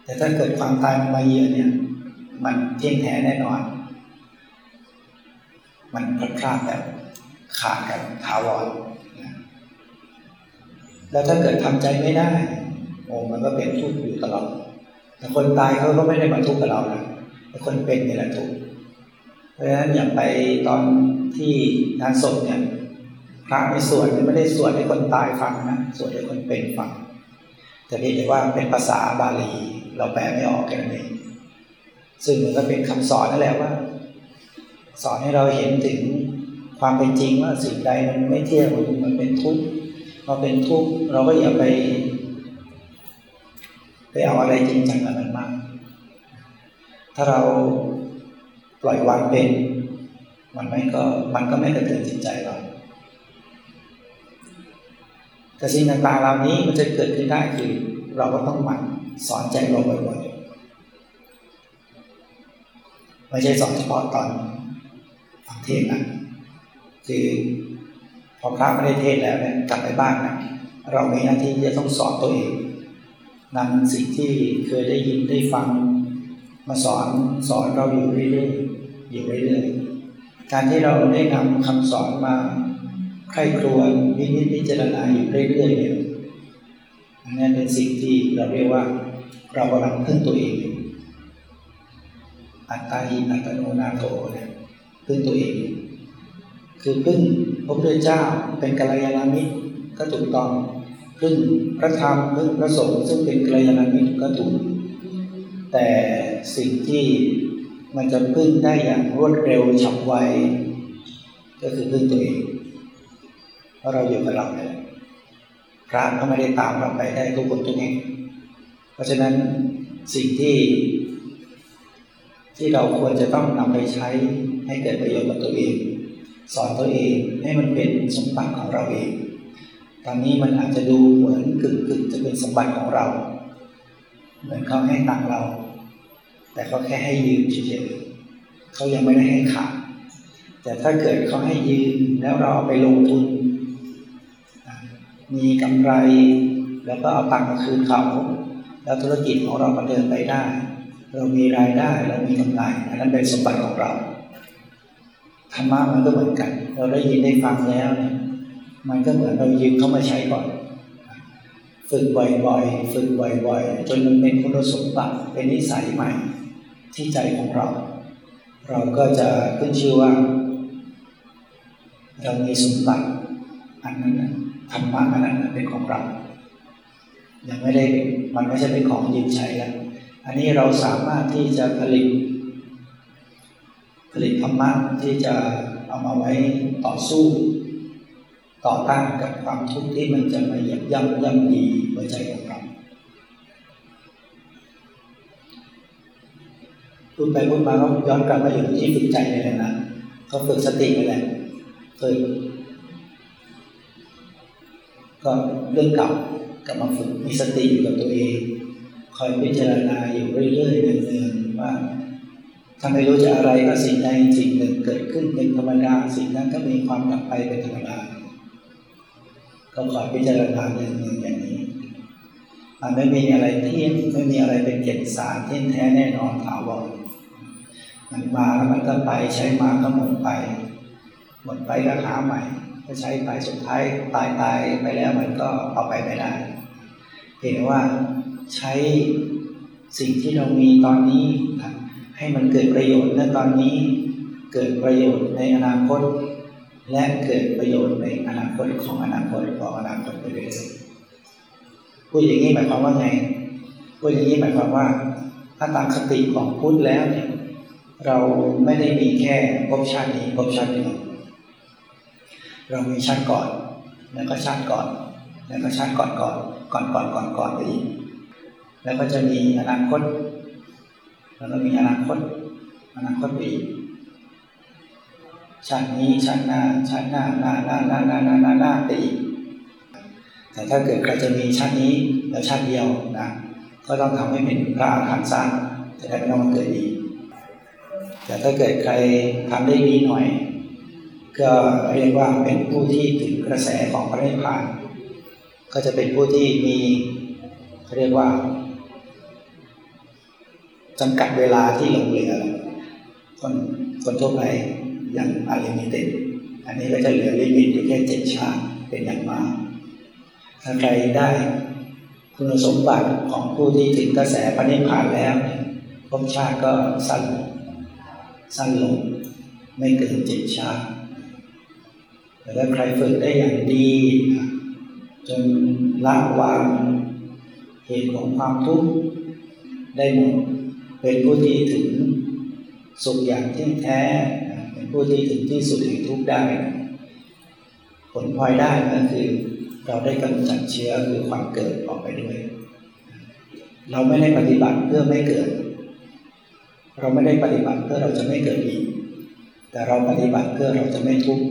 แต่ถ้าเกิดความตายมันมาเยือนเนี่ย มันเที่ยงแท้แน่นอน มันพลาดพลาดแบบขาดกันถาวรแล้วถ้าเกิดทำใจไม่ได้โอ้มันก็เป็นทุกข์อยู่ตลอดแต่คนตายเขาก็ไม่ได้มาทุกข์กับเรานะแต่คนเป็นนี่แหละทุกข์เพราะฉะนั้นอย่างไปตอนที่งานศพเนี่ยพระในสวดไม่ได้สวดให้คนตายฟังนะสวดให้คนเป็นฟังแต่เพียงแต่ว่าเป็นภาษาบาลี เราแปลไม่ออกแค่นั้นเองซึ่งมันก็เป็นคำสอนนั่นแหละว่า สอนให้เราเห็นถึงความเป็นจริงว่าสิ่งใดมันไม่เที่ยงมันเป็นทุกข์พอเป็นทุกข์เราก็อย่าไป ไปเอาอะไรจริงจังกับมันมาก ถ้าเราปล่อยวางเป็น มันไม่ก็มันก็ไม่กระเทือนจิตใจเราแต่สิ่งต่างๆเหล่านี้มันจะเกิดขึ้นได้คือเราก็ต้องหมั่นสอนใจเราบ่อยๆไม่ใช่สอนเฉพาะตอน เทศนะคือพอพระไม่ได้เทศแล้วเนี่ยกลับไปบ้านนะเรามีหน้าที่จะต้องสอนตัวเองนำสิ่งที่เคยได้ยินได้ฟัง มาสอนสอนเราอยู่เรื่อยๆอยู่เรื่อยๆการที่เราได้นำคำสอนมาใครครวญวินิจพิจารณาอยู่เรื่อยๆเนี่ยอันนี้เป็นสิ่งที่เราเรียกว่า เรากำลังพึ่งตัวเอง อัตตาหิอัตโนนาโถเนี่ย พึ่งตัวเอง คือพึ่งพระพุทธเจ้าเป็นกัลยาณมิตรก็ถูกต้องพึ่งพระธรรมพึ่งพระสงฆ์ซึ่งเป็นกัลยาณมิตรก็ถูก แต่สิ่งที่มันจะพึ่งได้อย่างรวดเร็วฉับไวก็คือพึ่งตัวเองเพราะเราอยู่กับเราเนี่ยพระก็ไม่ได้ตามเราไปได้ทุกคนทุกแห่งเพราะฉะนั้นสิ่งที่ที่เราควรจะต้องนำไปใช้ ให้เกิดประโยชน์กับตัวเอง สอนตัวเองให้มันเป็นสมบัติของเราเอง ตอนนี้มันอาจจะดูเหมือนกึ่งกึ่งจะเป็นสมบัติของเรา เหมือนเขาให้ตังเรา แต่เขาแค่ให้ยืมเฉยๆเขายังไม่ได้ให้ขาดแต่ถ้าเกิดเขาให้ยืมแล้วเราเอาไปลงทุน มีกำไรแล้วก็เอาตังค์มาคืนเขาแล้วธุรกิจของเราก็เดินไปได้ เรามีรายได้เรามีกำไรอันนั้นเป็นสมบัติของเรา ธรรมะมันก็เหมือนกัน เราได้ยินได้ฟังแล้วเนี่ยมันก็เหมือนเรายืมเขามาใช้ก่อน ฝึกบ่อยๆ ฝึกบ่อยๆ จนมันเป็นคุณสมบัติเป็นนิสัยใหม่ ที่ใจของเรา เราก็จะขึ้นชื่อว่า เรามีสมบัติอันนั้นธรรมะอันนั้นเป็นของเรายังไม่ได้มันไม่ใช่เป็นของยืมใช้แล้วอันนี้เราสามารถที่จะผลิต ผลิตธรรมะที่จะเอามาไว้ต่อสู้ ต่อต้านกับความทุกข์ที่มันจะมายับยั้งย่ำดีหัวใจของเราพูดไปพูดมาก็ย้อนกลับมาอยู่ที่ฝึกใจเละนะเขาฝึกสตินี่แหละฝึกก็เรื่องเก่ากลับมาฝึกมีสติอยู่กับตัวเอง คอยพิจารณาอยู่เรื่อยๆเนืองๆว่า ถ้าไม่รู้จะอะไรก็สิ่งใดสิ่งหนึ่งเกิดขึ้นเป็นธรรมดาสิ่งนั้นก็มีความดับไปเป็นธรรมดาก็คอยพิจารณาเนืองๆอย่างนี้มันไม่มีอะไรเที่ยงไม่มีอะไรเป็นเกศสารเที่ยงแท้แน่นอนถาวรมันมาแล้วมันก็ไปใช้มาก็หมดไป หมดไปก็หาใหม่ ก็ใช้ไปสุดท้ายตายตายไปแล้วมันก็เอาไปไม่ได้เห็นว่าใช้สิ่งที่เรามีตอนนี้ ให้มันเกิดประโยชน์ในตอนนี้ เกิดประโยชน์ในอนาคต และเกิดประโยชน์ในอนาคตของอนาคตของอนาคตไปเรื่อยพูดอย่างนี้หมายความว่าไงพูดอย่างนี้หมายความว่า ถ้าตามคติของพุทธแล้วเนี่ยเราไม่ได้มีแค่ภพชาตินี้ภพชาติเดียวเรามีชาติก่อน แล้วก็ชาติก่อน แล้วก็ชาติก่อนก่อนก่อนก่อนก่อนก่อนไปอีกแล้วก็จะมีอนาคต แล้วก็มีอนาคต อนาคตไปอีกชาตินี้ชาติหน้าชาติหน้าหน้าหน้าหน้าหน้าหน้าหน้าหน้าไปอีก แต่ถ้าเกิดใครจะมีชาตินี้แล้วชาติเดียวนะก็ต้องทำให้เป็นพระอรหันต์สร้างจะได้ไม่ต้องมาเกิดอีกแต่ถ้าเกิดใครทำได้ดีหน่อย ก็เรียกว่าเป็นผู้ที่ถึงกระแสของพระนิพพาน ก็จะเป็นผู้ที่มีเขาเรียกว่า จำกัดเวลาที่ลงเหลือคนคนทั่วไปย่างอาลิมิเต็ดอันนี้ก็จะเหลือลิมิตอยู่แค่เจ็ดชาติเป็นอย่างมากถ้าใครได้คุณสมบัติของผู้ที่ถึงกระแสปณิพานแล้วภพชาติก็สั้นสั้นลง ไม่เกินเจ็ดชาติแต่ถ้าใครฝึกได้อย่างดี จนละวางเหตุของความทุกข์ได้หมด เป็นผู้ที่ถึงสุขอย่างที่แท้เป็นผู้ที่ถึงที่สุดแห่งทุกข์ได้ ผลพลอยได้ก็คือเราได้กำจัดเชื้อคือความเกิดออกไปด้วย เราไม่ได้ปฏิบัติเพื่อไม่เกิด เราไม่ได้ปฏิบัติเพื่อเราจะไม่เกิดอีก แต่เราปฏิบัติเพื่อเราจะไม่ทุกข์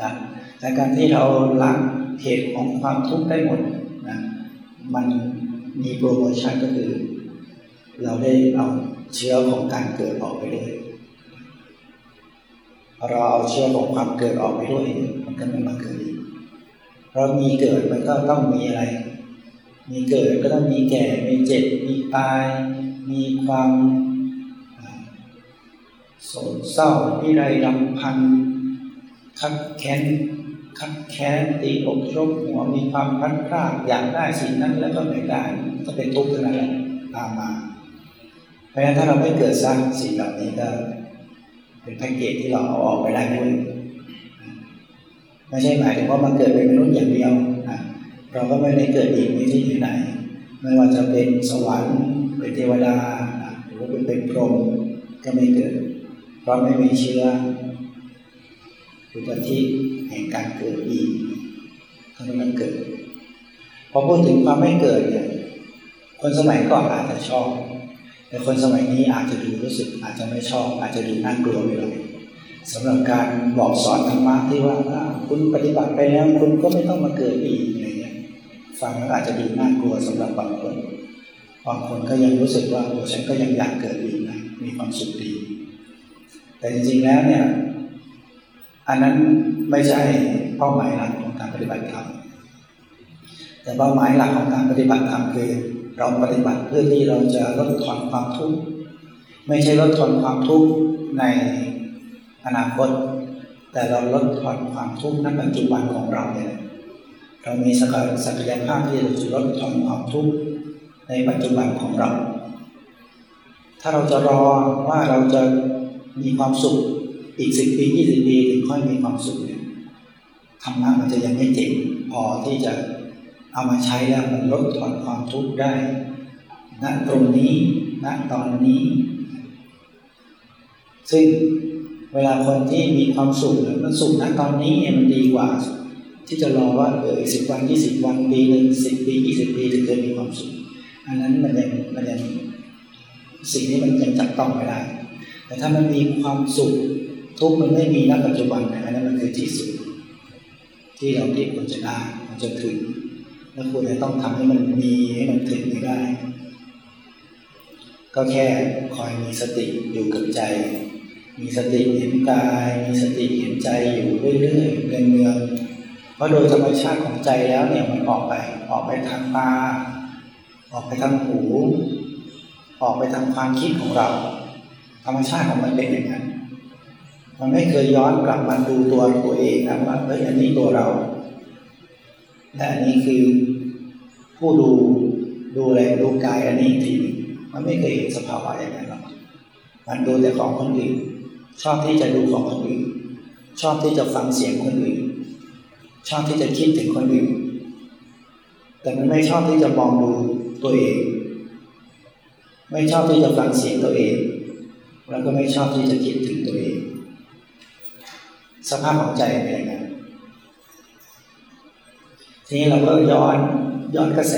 นะแต่การที่เราละเหตุของความทุกข์ได้หมดนะมันมีโปรโมชั่นก็คือ เราได้เอาเชื้อของการเกิดออกไปด้วย เราเอาเชื้อของความเกิดออกไปด้วย มันก็ไม่มาเกิดอีกเรามีเกิดมันก็ต้องมีอะไร มีเกิดก็ต้องมีแก่ มีเจ็บ มีตาย มีความโศกเศร้าพิไรรำพันคับแค้นคับแค้นตีอกชกหัวมีความพันพลาดอยากได้สิ่งนั้นแล้วก็ไม่ได้ก็เป็นทุกข์ทั้งนั้นตามมา ราะฉะนั้นถ้าเราไม่เกิดสร้างสิ่งเหล่านี้ก็ เป็นแพ็กเกจที่เราเอาออกไปได้ด้วยไม่ใช่หมายถึงว่ามาเกิดเป็นมนุษย์อย่างเดียวนะเราก็ไม่ได้เกิดอีกในที่ไหน ไม่ว่าจะเป็นสวรรค์เป็นเทวดาหรือว่าเป็นเป็นพรหมก็ไม่เกิด เพราะไม่มีเชื้ออุปธิแห่งการเกิดอีกก็ไม่ต้องเกิดพอพูดถึงความไม่เกิดเนี่ยคนสมัยก่อนอาจจะชอบ แต่คนสมัยนี้อาจจะดูรู้สึกอาจจะไม่ชอบ อาจจะดูน่ากลัวไปเลยสำหรับการบอกสอนธรรมะที่ว่าคุณปฏิบัติไปแล้ว คุณก็ไม่ต้องมาเกิดอีกอะไรเงี้ยฟังแล้วอาจจะดูน่ากลัวสำหรับบางคนบางคนก็ยังรู้สึกว่าโอ้ฉันก็ยังอยากเกิดอีกนะมีความสุขดี แต่จริงๆแล้วเนี่ย อันนั้นไม่ใช่เป้าหมายหลักของการปฏิบัติธรรมแต่เป้าหมายหลักของการปฏิบัติธรรมคือ เราปฏิบัติเพื่อที่เราจะลดทอนความทุกข์ไม่ใช่ลดทอนความทุกข์ในอนาคต แต่เราลดทอนความทุกข์ในปัจจุบันของเราเนี่ยเรามีศักยภาพที่จะลดทอนความทุกข์ในปัจจุบันของเรา ถ้าเราจะรอว่าเราจะมีความสุขอีกสิบปียี่สิบปีถึงค่อยมีความสุขเนี่ยธรรมะมันจะยังไม่เจ๋งพอที่จะ เอามาใช้แล้วมันลดทอนความทุกข์ได้ณตรงนี้ณตอนนี้ ซึ่งเวลาคนที่มีความสุขมันสุขณตอนนี้มันดีกว่า ที่จะรอว่าเออสิบวันยี่สิบวันปีหนึ่งสิบปียี่สิบปีถึงจะมีความสุข อันนั้นมันยังมันยังสิ่งนี้มันยังจับต้องไม่ได้ แต่ถ้ามันมีความสุขทุกมันไม่มีณปัจจุบันอันนั้นมันคือที่สุด ที่เราที่ควรจะได้มันจะถึง แล้วควรจะต้องทำให้มันมีให้มันถึงได้ ก็แค่คอยมีสติอยู่กับใจ มีสติเห็นกาย มีสติเห็นใจอยู่เรื่อยๆเนืองๆเพราะโดยธรรมชาติของใจแล้วเนี่ยมันออกไป ออกไปทางตา ออกไปทางหู ออกไปทางความคิดของเรา ธรรมชาติของมันเป็นอย่างนั้นมันไม่เคยย้อนกลับมาดูตัวตัวเองนะว่าเฮ้ยอันนี้ตัวเราและอันนี้คือ ผู้ดูดูอะไรดูกายอันนี้ทีมันไม่เคยเห็นสภาวะอย่างนั้นหรอกมันดูแต่ของคนอื่นชอบที่จะดูของคนอื่นชอบที่จะฟังเสียงคนอื่น ชอบที่จะคิดถึงคนอื่น แต่มันไม่ชอบที่จะมองดูตัวเอง ไม่ชอบที่จะฟังเสียงตัวเอง แล้วก็ไม่ชอบที่จะคิดถึงตัวเอง สภาพของใจเป็นอย่างนั้นทีนี้เราก็ย้อน ย้อนกระแส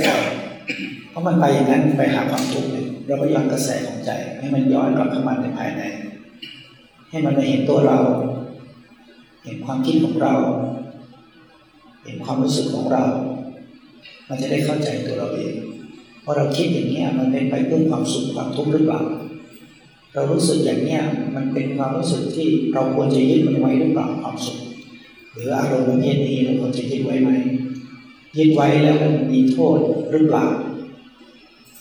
เพราะมันไปอย่างนั้นไปหาความทุกข์เราก็ย้อนกระแสของใจ ให้มันย้อนกลับเข้ามาในภายใน ให้มันมาเห็นตัวเรา เห็นความคิดของเรา เห็นความรู้สึกของเรา มันจะได้เข้าใจตัวเราเองพอเราคิดอย่างนี้มันเป็นไปเพื่อความสุขความทุกข์หรือเปล่า เรารู้สึกอย่างนี้มันเป็นความรู้สึกที่เราควรจะยึดมันไว้หรือเปล่าความสุข หรืออารมณ์ประเภทนี้เราควรจะยึดไว้ไหม ยึดไว้แล้วมันมีโทษหรือเปล่า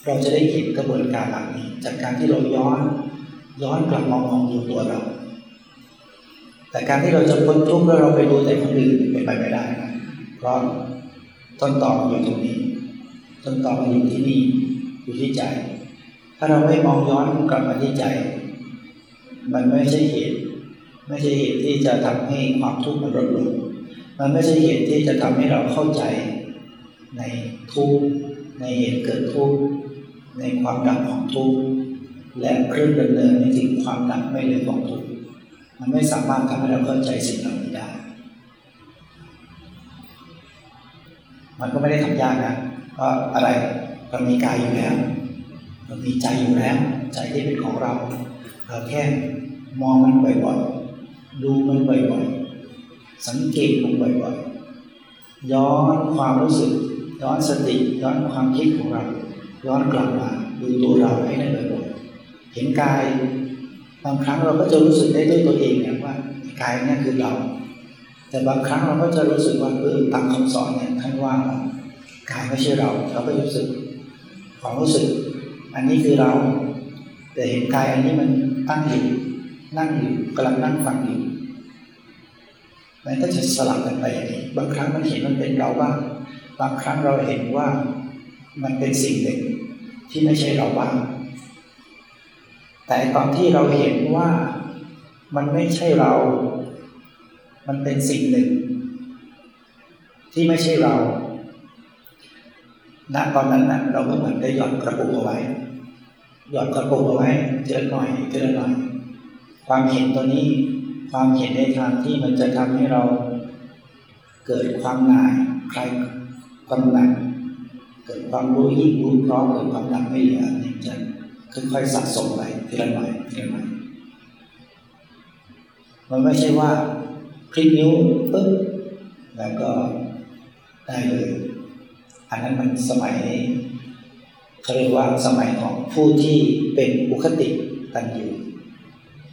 เราจะได้เห็นกระบวนการหลังนี้ จากการที่เราย้อนย้อนกลับมามองดูตัวเรา แต่การที่เราจะพ้นทุกข์แล้วเราไปดูแต่คนอื่นเป็นไปไม่ได้นะเพราะต้นตอมันอยู่ตรงนี้ต้นตอมันอยู่ที่นี่อยู่ที่ใจ ถ้าเราไม่มองย้อนกลับมาที่ใจ มันไม่ใช่เหตุ ไม่ใช่เหตุที่จะทำให้ความทุกข์มันลดลงมันไม่ใช่เหตุที่จะทำให้เราเข้าใจ ในทุกในเหตุเกิดทุกในความดับของทุกและเครื่องดำเนินในสิ่งความดับไม่เลือของทุกมันไม่สามารถทำให้เราเข้าใจสิ่งเหล่านี้ได้ มันก็ไม่ได้ทำยากนะเพราะอะไรเรามีกายอยู่แล้วเรามีใจอยู่แล้ว ใจที่เป็นของเรา เราแค่มองมันบ่อยๆ ดูมันบ่อยๆ สังเกตมันบ่อยๆ ย้อนความรู้สึก ย้อนสติย้อนความคิดของเรา ย้อนกลับมาดูตัวเราให้ได้บ่อยๆเห็นกายบางครั้งเราก็จะรู้สึกได้ด้วยตัวเองเนี่ยว่ากายนี่คือเรา แต่บางครั้งเราก็จะรู้สึกว่าเออตามคำสอนเนี่ยท่านว่ากายไม่ใช่เรา เราก็รู้สึกความรู้สึก อันนี้คือเรา แต่เห็นกายอันนี้มันตั้งอยู่นั่งอยู่กำลังนั่งฟังอยู่มันก็จะสลับกันไปอย่างนี้บางครั้งมันเห็นมันเป็นเราบ้าง บางครั้งเราเห็นว่ามันเป็นสิ่งหนึ่งที่ไม่ใช่เราบ้าง แต่ตอนที่เราเห็นว่ามันไม่ใช่เรา มันเป็นสิ่งหนึ่ง ที่ไม่ใช่เรา ณ ตอนนั้นนะเราก็เหมือนได้หย่อนกระปุกเอาไว้ หย่อนกระปุกเอาไว้เจอหน่อยเจอหน่อย ความเห็นตัวนี้ ความเห็นในทางที่มันจะทำให้เราเกิดความหน่ายใคร กำหนัดเกิดความรู้ยิ่งรู้พร้อมเกิดความดับไม่เหลือเนี่ยจค่อยๆสะสมไปทีละหน่อยทีละหน่อยมันไม่ใช่ว่าคลิกนิ้วปึ๊บแล้วก็ได้เลยอันนั้นมันสมัยเขาเรียกว่าสมัยของผู้ที่เป็นอุคติตันอยู่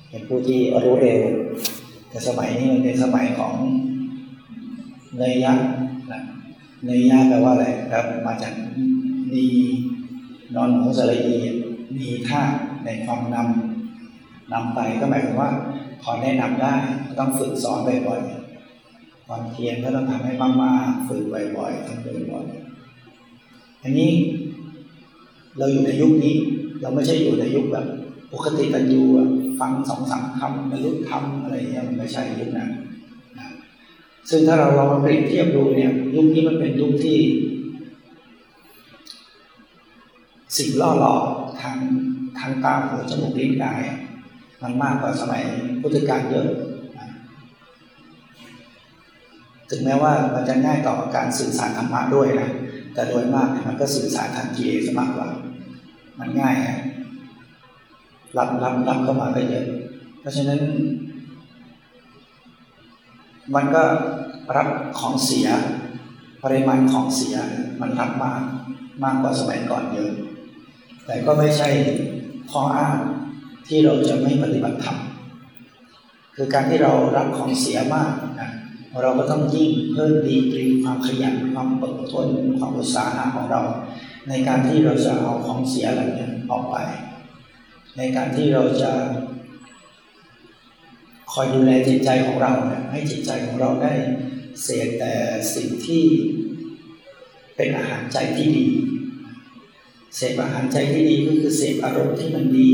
เป็นผู้ที่รู้เร็วแต่สมัยนี้มันเป็นสมัยของเนยยักษ์นะ นยยะแปลว่าอะไรครับ มาจากมีนอนหนูสระอีมีท่าในความนำนำไปก็หมายความว่า พอแนะนำได้ก็ต้องฝึกสอนบ่อยๆความเพียรก็ต้องทำให้มากๆฝึกบ่อยๆทำบ่อยๆอันนี้ เราอยู่ในยุคนี้ เราไม่ใช่อยู่ในยุคแบบปกติตันยูฟังสองสามคำบรรลุธรรมอะไรเงี้ยมันไม่ใช่ยุคนั้น ซึ่งถ้าเราลองมาเปรียบเทียบดูเนี่ย ยุคนี้มันเป็นยุคที่ สิ่งล่อหลอกทางทางตาหูจมูกลิ้นกายมันมากกว่าสมัยพุทธกาลเยอะถึงแม้ว่ามันจะง่ายต่อการสื่อสารธรรมะด้วยนะแต่โดยมากมันก็สื่อสารทางกิเลสมากกว่า มันง่ายรับรับรับเข้ามาก็เยอะ เพราะฉะนั้น มันก็ รับของเสีย ปริมาณของเสียมันรับมากมากกว่าสมัยก่อนเยอะ แต่ก็ไม่ใช่ข้ออ้างที่เราจะไม่ปฏิบัติธรรมคือการที่เรารับของเสียมากนะเราก็ต้องยิ่งเพิ่มดีกรีความขยันความอดทนความอุตสาหะของเรา ในการที่เราจะเอาของเสียเหล่านี้ออกไป ในการที่เราจะ คอยดูแลจิตใจของเราให้จิตใจของเราได้ เสพแต่สิ่งที่เป็นอาหารใจที่ดี เสพอาหารใจที่ดีก็คือเสพอารมณ์ที่มันดี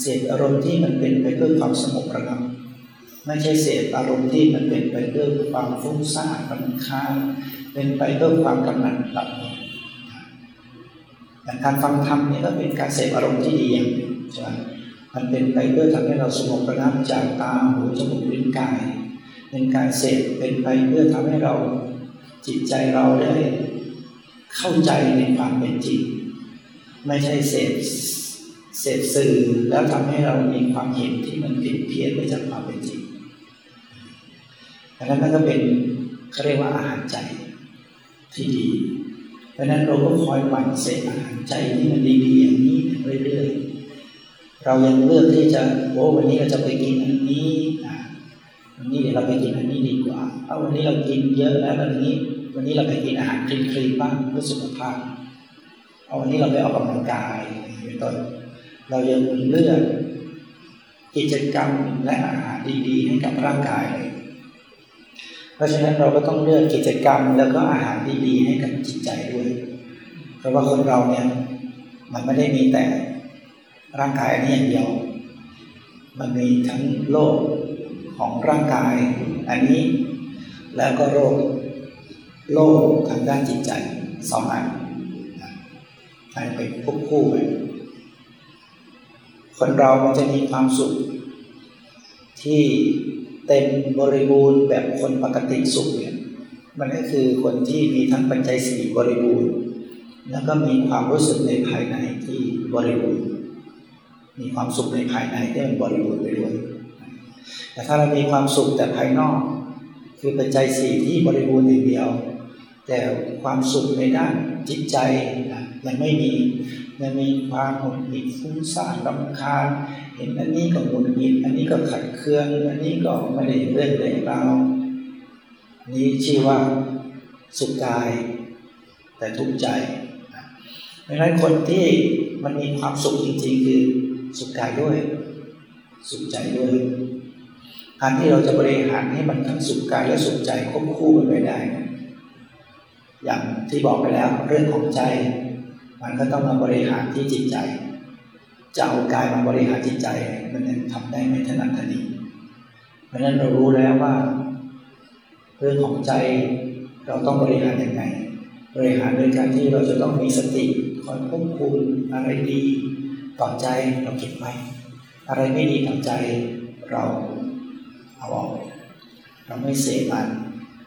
เสพอารมณ์ที่มันเป็นไปเพื่อความสงบระงับ ไม่ใช่เสพอารมณ์ที่มันเป็นไปเพื่อความฟุ้งซ่านมันค้างเป็นไปเพื่อความกำหนัดหลับอย่างการฟังธรรมนี่ก็เป็นการเสพอารมณ์ที่ดีอย่างหนึ่งใช่ไหมมันเป็นไปเพื่อทำให้เราสงบระงับจากตาหูจมูกลิ้นกาย เป็นการเสพเป็นไปเพื่อทำให้เราจิตใจเราได้เข้าใจในความเป็นจริง ไม่ใช่เสพเสพสื่อแล้วทำให้เรามีความเห็นที่มันผิดเพี้ยนไปจากความเป็นจริงดังนั้นนั่นก็เป็นเขาเรียกว่าอาหารใจที่ดี เพราะนั้นเราก็คอยหมั่นเสพอาหารใจที่มันดีๆอย่างนี้เรื่อยๆ เรายังเลือกที่จะโอ้วันนี้เราจะไปกินอันนี้ วันนี้เดี๋ยวเราไปกินอันนี้ดีกว่าเอาวันนี้เรากินเยอะแล้ววันนี้ วันนี้เราไปกินอาหารคลีนๆบ้างเพื่อสุขภาพเอาวันนี้เราไปออกกำลังกายเป็นต้นเรายังเลือกกิจกรรมและอาหารดีๆให้กับร่างกายเลยเพราะฉะนั้นเราก็ต้องเลือกกิจกรรมแล้วก็อาหารดีๆให้กับจิตใจด้วย เพราะว่าคนเราเนี่ยมันไม่ได้มีแต่ร่างกายนี้อย่างเดียว มันมีทั้งโรค ของร่างกาย อันนี้ แล้วก็โรคโรคทางด้านจิตใจสองอันให้ไปควบคู่ไปคนเรามันจะมีความสุข ที่เต็มบริบูรณ์แบบคนปกติสุขเนี่ยมันก็คือคนที่มีทั้งปัจจัยสี่บริบูรณ์ แล้วก็มีความรู้สึกในภายในที่บริบูรณ์ มีความสุขในภายในที่มันบริบูรณ์ไปด้วย แต่ถ้าเรามีความสุขแต่ภายนอก คือปัจจัยสี่ที่บริบูรณ์อย่างเดียว แต่ความสุขในด้านจิตใจยังไม่มียังมีความหงุดหงิดฟุ้งซ่านรำคาญ เห็นอันนี้ก็หงุดหงิดอันนี้ก็ขัดเคืองอันนี้ก็ไม่ได้เรื่องเลยเรานี้ชื่อว่าสุขกาย แต่ทุกข์ใจเพราะฉะนั้นคนที่มันมีความสุขจริงๆ คือสุขกายด้วย สุขใจด้วย การที่เราจะบริหารให้มันทั้งสุขกายและสุขใจควบคู่กันไปได้ อย่างที่บอกไปแล้วเรื่องของใจ มันก็ต้องมาบริหารที่จิตใจ จะเอากายมาบริหารจิตใจ มันทำได้ไม่ถนัดทันีเพราะนั้นเรารู้แล้วว่า เรื่องของใจเราต้องบริหารอย่างไรบริหารโดยการที่เราจะต้องมีสติคอยควบคุมอะไรดีต่อใจเราเก็บไว้อะไรไม่ดีต่อใจเรา เอาออกเราไม่เสพมัน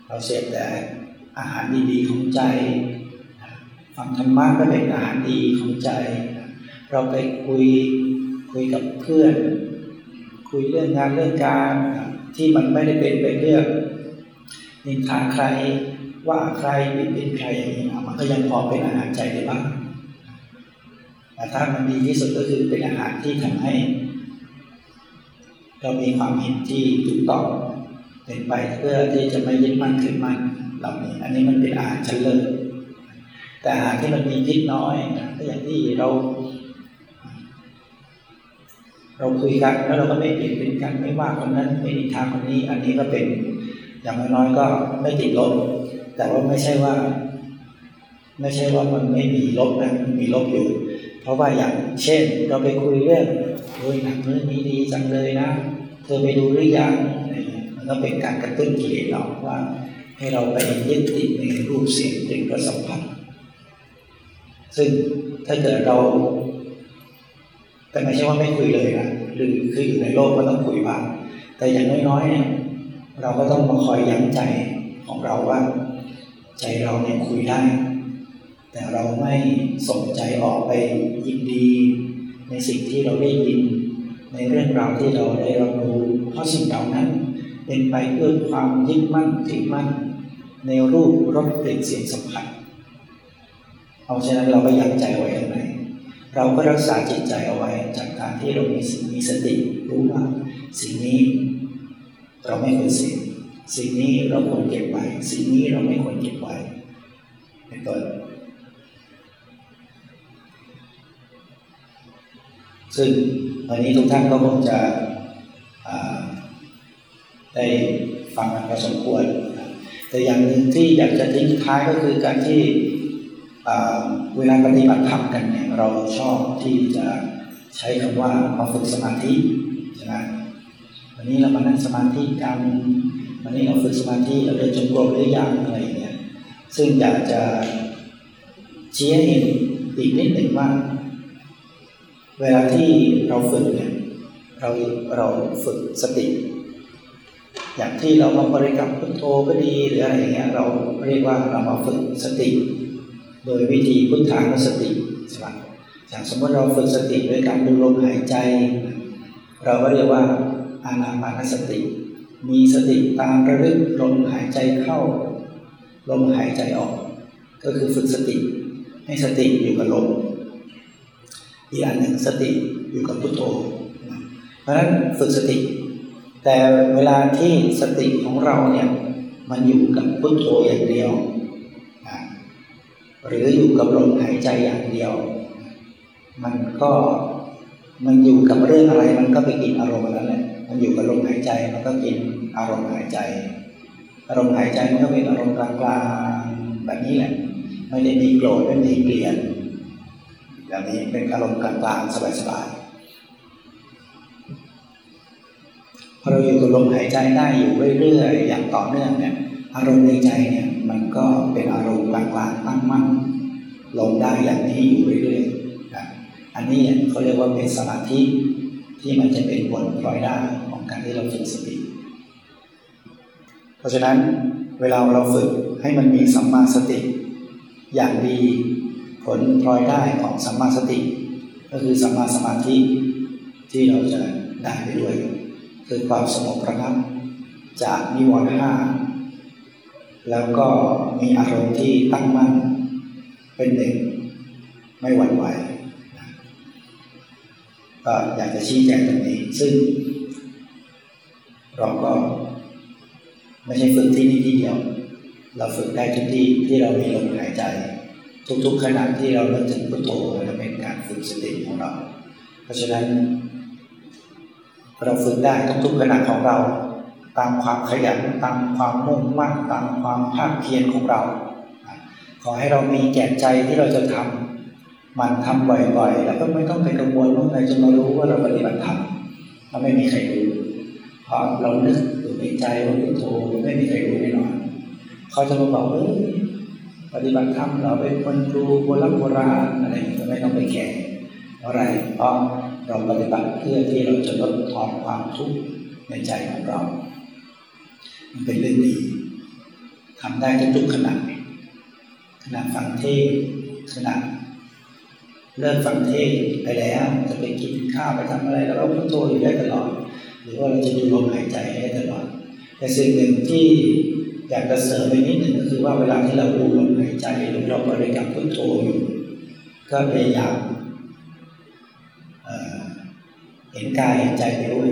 เราเสพแต่อาหารดีๆของใจฟังธรรมะก็เป็นอาหารดีของใจ เราไปคุยคุยกับเพื่อน คุยเรื่องงานเรื่องการที่มันไม่ได้เป็นไปเรื่องนินทาใครว่าใครเป็นใครอย่างนี้มันก็ยังพอเป็นอาหารใจได้บ้างแต่ถ้ามันดีที่สุดก็คือเป็นอาหารที่ทำให้ เรามีความเห็นที่ถูกต้องเป็นไปเพื่อที่จะไม่ยึดมั่นถือมั่นเหล่านี้ อันนี้มันเป็นอาหารชั้นเลิศแต่อาหารที่มันมีพิษน้อยก็อย่างที่เรา เราคุยกันแล้วเราก็ไม่เปลี่ยนเป็นกันไม่ว่าคนนั้นไม่ดีทางคนนี้ อันนี้ก็เป็นอย่างน้อยก็ไม่ติดลบ แต่ว่าไม่ใช่ว่า ไม่ใช่ว่ามันไม่มีลบนะมันมีลบอยู่ เพราะว่าอย่างเช่น เราไปคุยเรื่อง โอ้ยหนังเรื่องนี้ดีจังเลยนะ เธอไปดูหรือยังมันก็เป็นการกระตุ้นกิเลสเราว่า ให้เราไปยึดติดในรูปเสียงกลิ่นรสสัมผัสซึ่งถ้าเกิดเรา แต่ไม่ใช่ว่าไม่คุยเลยนะหรือคืออยู่ในโลกก็ต้องคุยบ้างแต่อย่างน้อยๆเนี่ยเราก็ต้องมาคอยยั้งใจของเราว่า ใจเราเนี่ยคุยได้ แต่เราไม่สนใจออกไปยินดี ในสิ่งที่เราได้ยิน ในเรื่องราวที่เราได้รับรู้เพราะสิ่งเหล่านั้น เป็นไปเพื่อความยึดมั่นถือมั่น ในรูปรสกลิ่นเสียงสัมผัสเอาฉะนั้นเราก็ยั้งใจไว้ข้างในเราก็รักษาจิตใจเอาไว้จากการที่เรามีมีสติรู้ว่าสิ่งนี้เราไม่ควรเสพสิ่งนี้เราควรเก็บไว้ สิ่งนี้เราไม่ควรเก็บไว้เป็นต้น ซึ่งวันนี้ทุกท่านก็คงจะได้ฟังกันพอสมควร แต่อย่างหนึ่งที่อยากจะทิ้งท้ายก็คือการที่เวลาปฏิบัติธรรมกันเนี่ยเราชอบที่จะใช้คำว่ามาฝึกสมาธิใช่ไหมวันนี้เรามานั่งสมาธิกันวันนี้เราฝึกสมาธิเราเดินจงกรมหรือยังอะไรเงี้ยซึ่งอยากจะชี้ให้เห็นอีกนิดหนึ่งว่า เวลาที่เราฝึกเนี่ยเราเราฝึกสติ อย่างที่เรามาบริกรรมพุทโธก็ดีหรืออะไรเงี้ยเราเรียกว่าเรามาฝึกสติ โดยวิธีพุทธานุสติใช่ไหมอย่างสมมติเราฝึกสติด้วยการดูลมหายใจ เราก็เรียกว่าอานาปานสติ มีสติตามระลึกลมหายใจเข้า ลมหายใจออก ก็คือฝึกสติ ให้สติอยู่กับลม อีกอันหนึ่งสติอยู่กับพุทโธ เพราะฉะนั้นฝึกสติ แต่เวลาที่สติของเราเนี่ยมันอยู่กับพุทโธอย่างเดียว หรืออยู่กับลมหายใจอย่างเดียว มันก็มันอยู่กับเรื่องอะไร มันก็ไปกินอารมณ์นั้นแหละมันอยู่กับลมหายใจมันก็กินอารมณ์หายใจ อารมณ์หายใจมันก็เป็นอารมณ์กลางๆแบบนี้แหละไม่ได้มีโกรธไม่มีเกลียด อย่างนี้เป็นอารมณ์กลางๆสบายๆพอเราอยู่กับลมหายใจได้อยู่เรื่อยๆอย่างต่อเนื่องเนี่ยอารมณ์ในใจเนี่ยมันก็เป็นอารมณ์กลางๆตั้งมั่นลงได้อย่างนี้อยู่เรื่อยๆอันนี้เขาเรียกว่าเป็นสมาธิที่มันจะเป็นผลพลอยได้ของการที่เราฝึกสติเพราะฉะนั้นเวลาเราฝึกให้มันมีสัมมาสติอย่างดี ผลพลอยได้ของสัมมาสติ ก็คือสัมมาสมาธิที่เราจะได้ไปด้วย คือความสงบระงับจากนิวรณ์ห้าแล้วก็มีอารมณ์ที่ตั้งมั่น เป็นหนึ่งไม่หวั่นไหวก็อยากจะชี้แจงตรงนี้ ซึ่ง เราก็ไม่ใช่ฝึกที่นี่ที่เดียว เราฝึกได้ทุกที่ที่เรามีลมหายใจ ทุกๆขณะที่เราเริ่มถึงพุทโธจะเป็นการฝึกสติของเรา เพราะฉะนั้น เราฝึกได้ทุกๆขณะของเรา ตามความขยันตามความมุ่งมั่นตามความภาคเพียรของเรา ขอให้เรามีแก่ใจที่เราจะทำมันทำบ่อยๆ แล้วก็ไม่ต้องไปกังวลว่าใครจะมารู้ว่าเราปฏิบัติธรรมเราไม่มีใครรู้เพราะเรานึกอยู่ในใจว่าพุทโธไม่มีใครรู้แน่นอน เขาจะมาบอกเออ ปฏิบัติธรรมเราเป็นคนรู้โบราณโบราณอะไรก็ไม่ต้องไปแข่อะไรเพราะเราปฏิบัติเพื่อที่เราจะลดทอนความทุกข์ในใจของเรา มันเป็นเรื่องดีทำได้ทุกขณะขณะฟังเทศขณะเลิกฟังเทศไปแล้ว จะไปกินข้าวไปทำอะไรแล้วเราพุทโธอยู่ได้ตลอด หรือว่าเราจะดูลมหายใจได้ตลอด แต่สิ่งหนึ่งที่ อยากจะเสริมไปนิดหนึ่งก็คือว่าเวลาที่เราดูลมหายใจหรือเราบริกรรมพุทโธอยู่ก็พยายามเห็นกายเห็นใจไปด้วย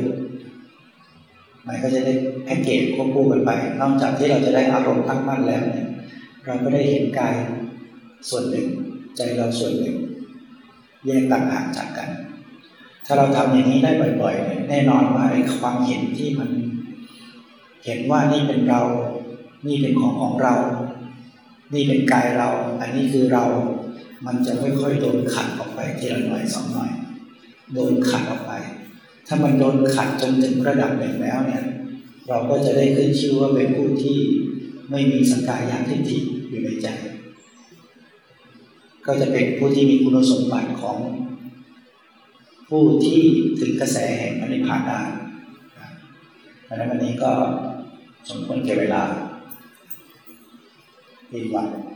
มันก็จะได้แพ็กเกจควบคู่กันไป นอกจากที่เราจะได้อารมณ์ตั้งมั่นแล้วเนี่ยเราก็ได้เห็นกายส่วนหนึ่ง ใจเราส่วนหนึ่ง แยกต่างหากจากกัน ถ้าเราทำอย่างนี้ได้บ่อยๆเนี่ยแน่นอนว่าไอ้ความเห็นที่มัน เห็นว่านี่เป็นเรา นี่เป็นของของเรา นี่เป็นกายเรา อันนี้คือเรา มันจะค่อยๆโดนขัดออกไปทีละหน่อยสองหน่อย โดนขัดออกไป ถ้ามันโดนขัดจนถึงระดับหนึ่งแล้วเนี่ย เราก็จะได้ขึ้นชื่อว่าเป็นผู้ที่ไม่มีสังกายทิฏฐิอยู่ในใจ ก็จะเป็นผู้ที่มีคุณสมบัติของ ผู้ที่ถึงกระแสแห่งพระนิพพานได้เพราะนั้นวันนี้ก็สมควรเก็บเวลา en.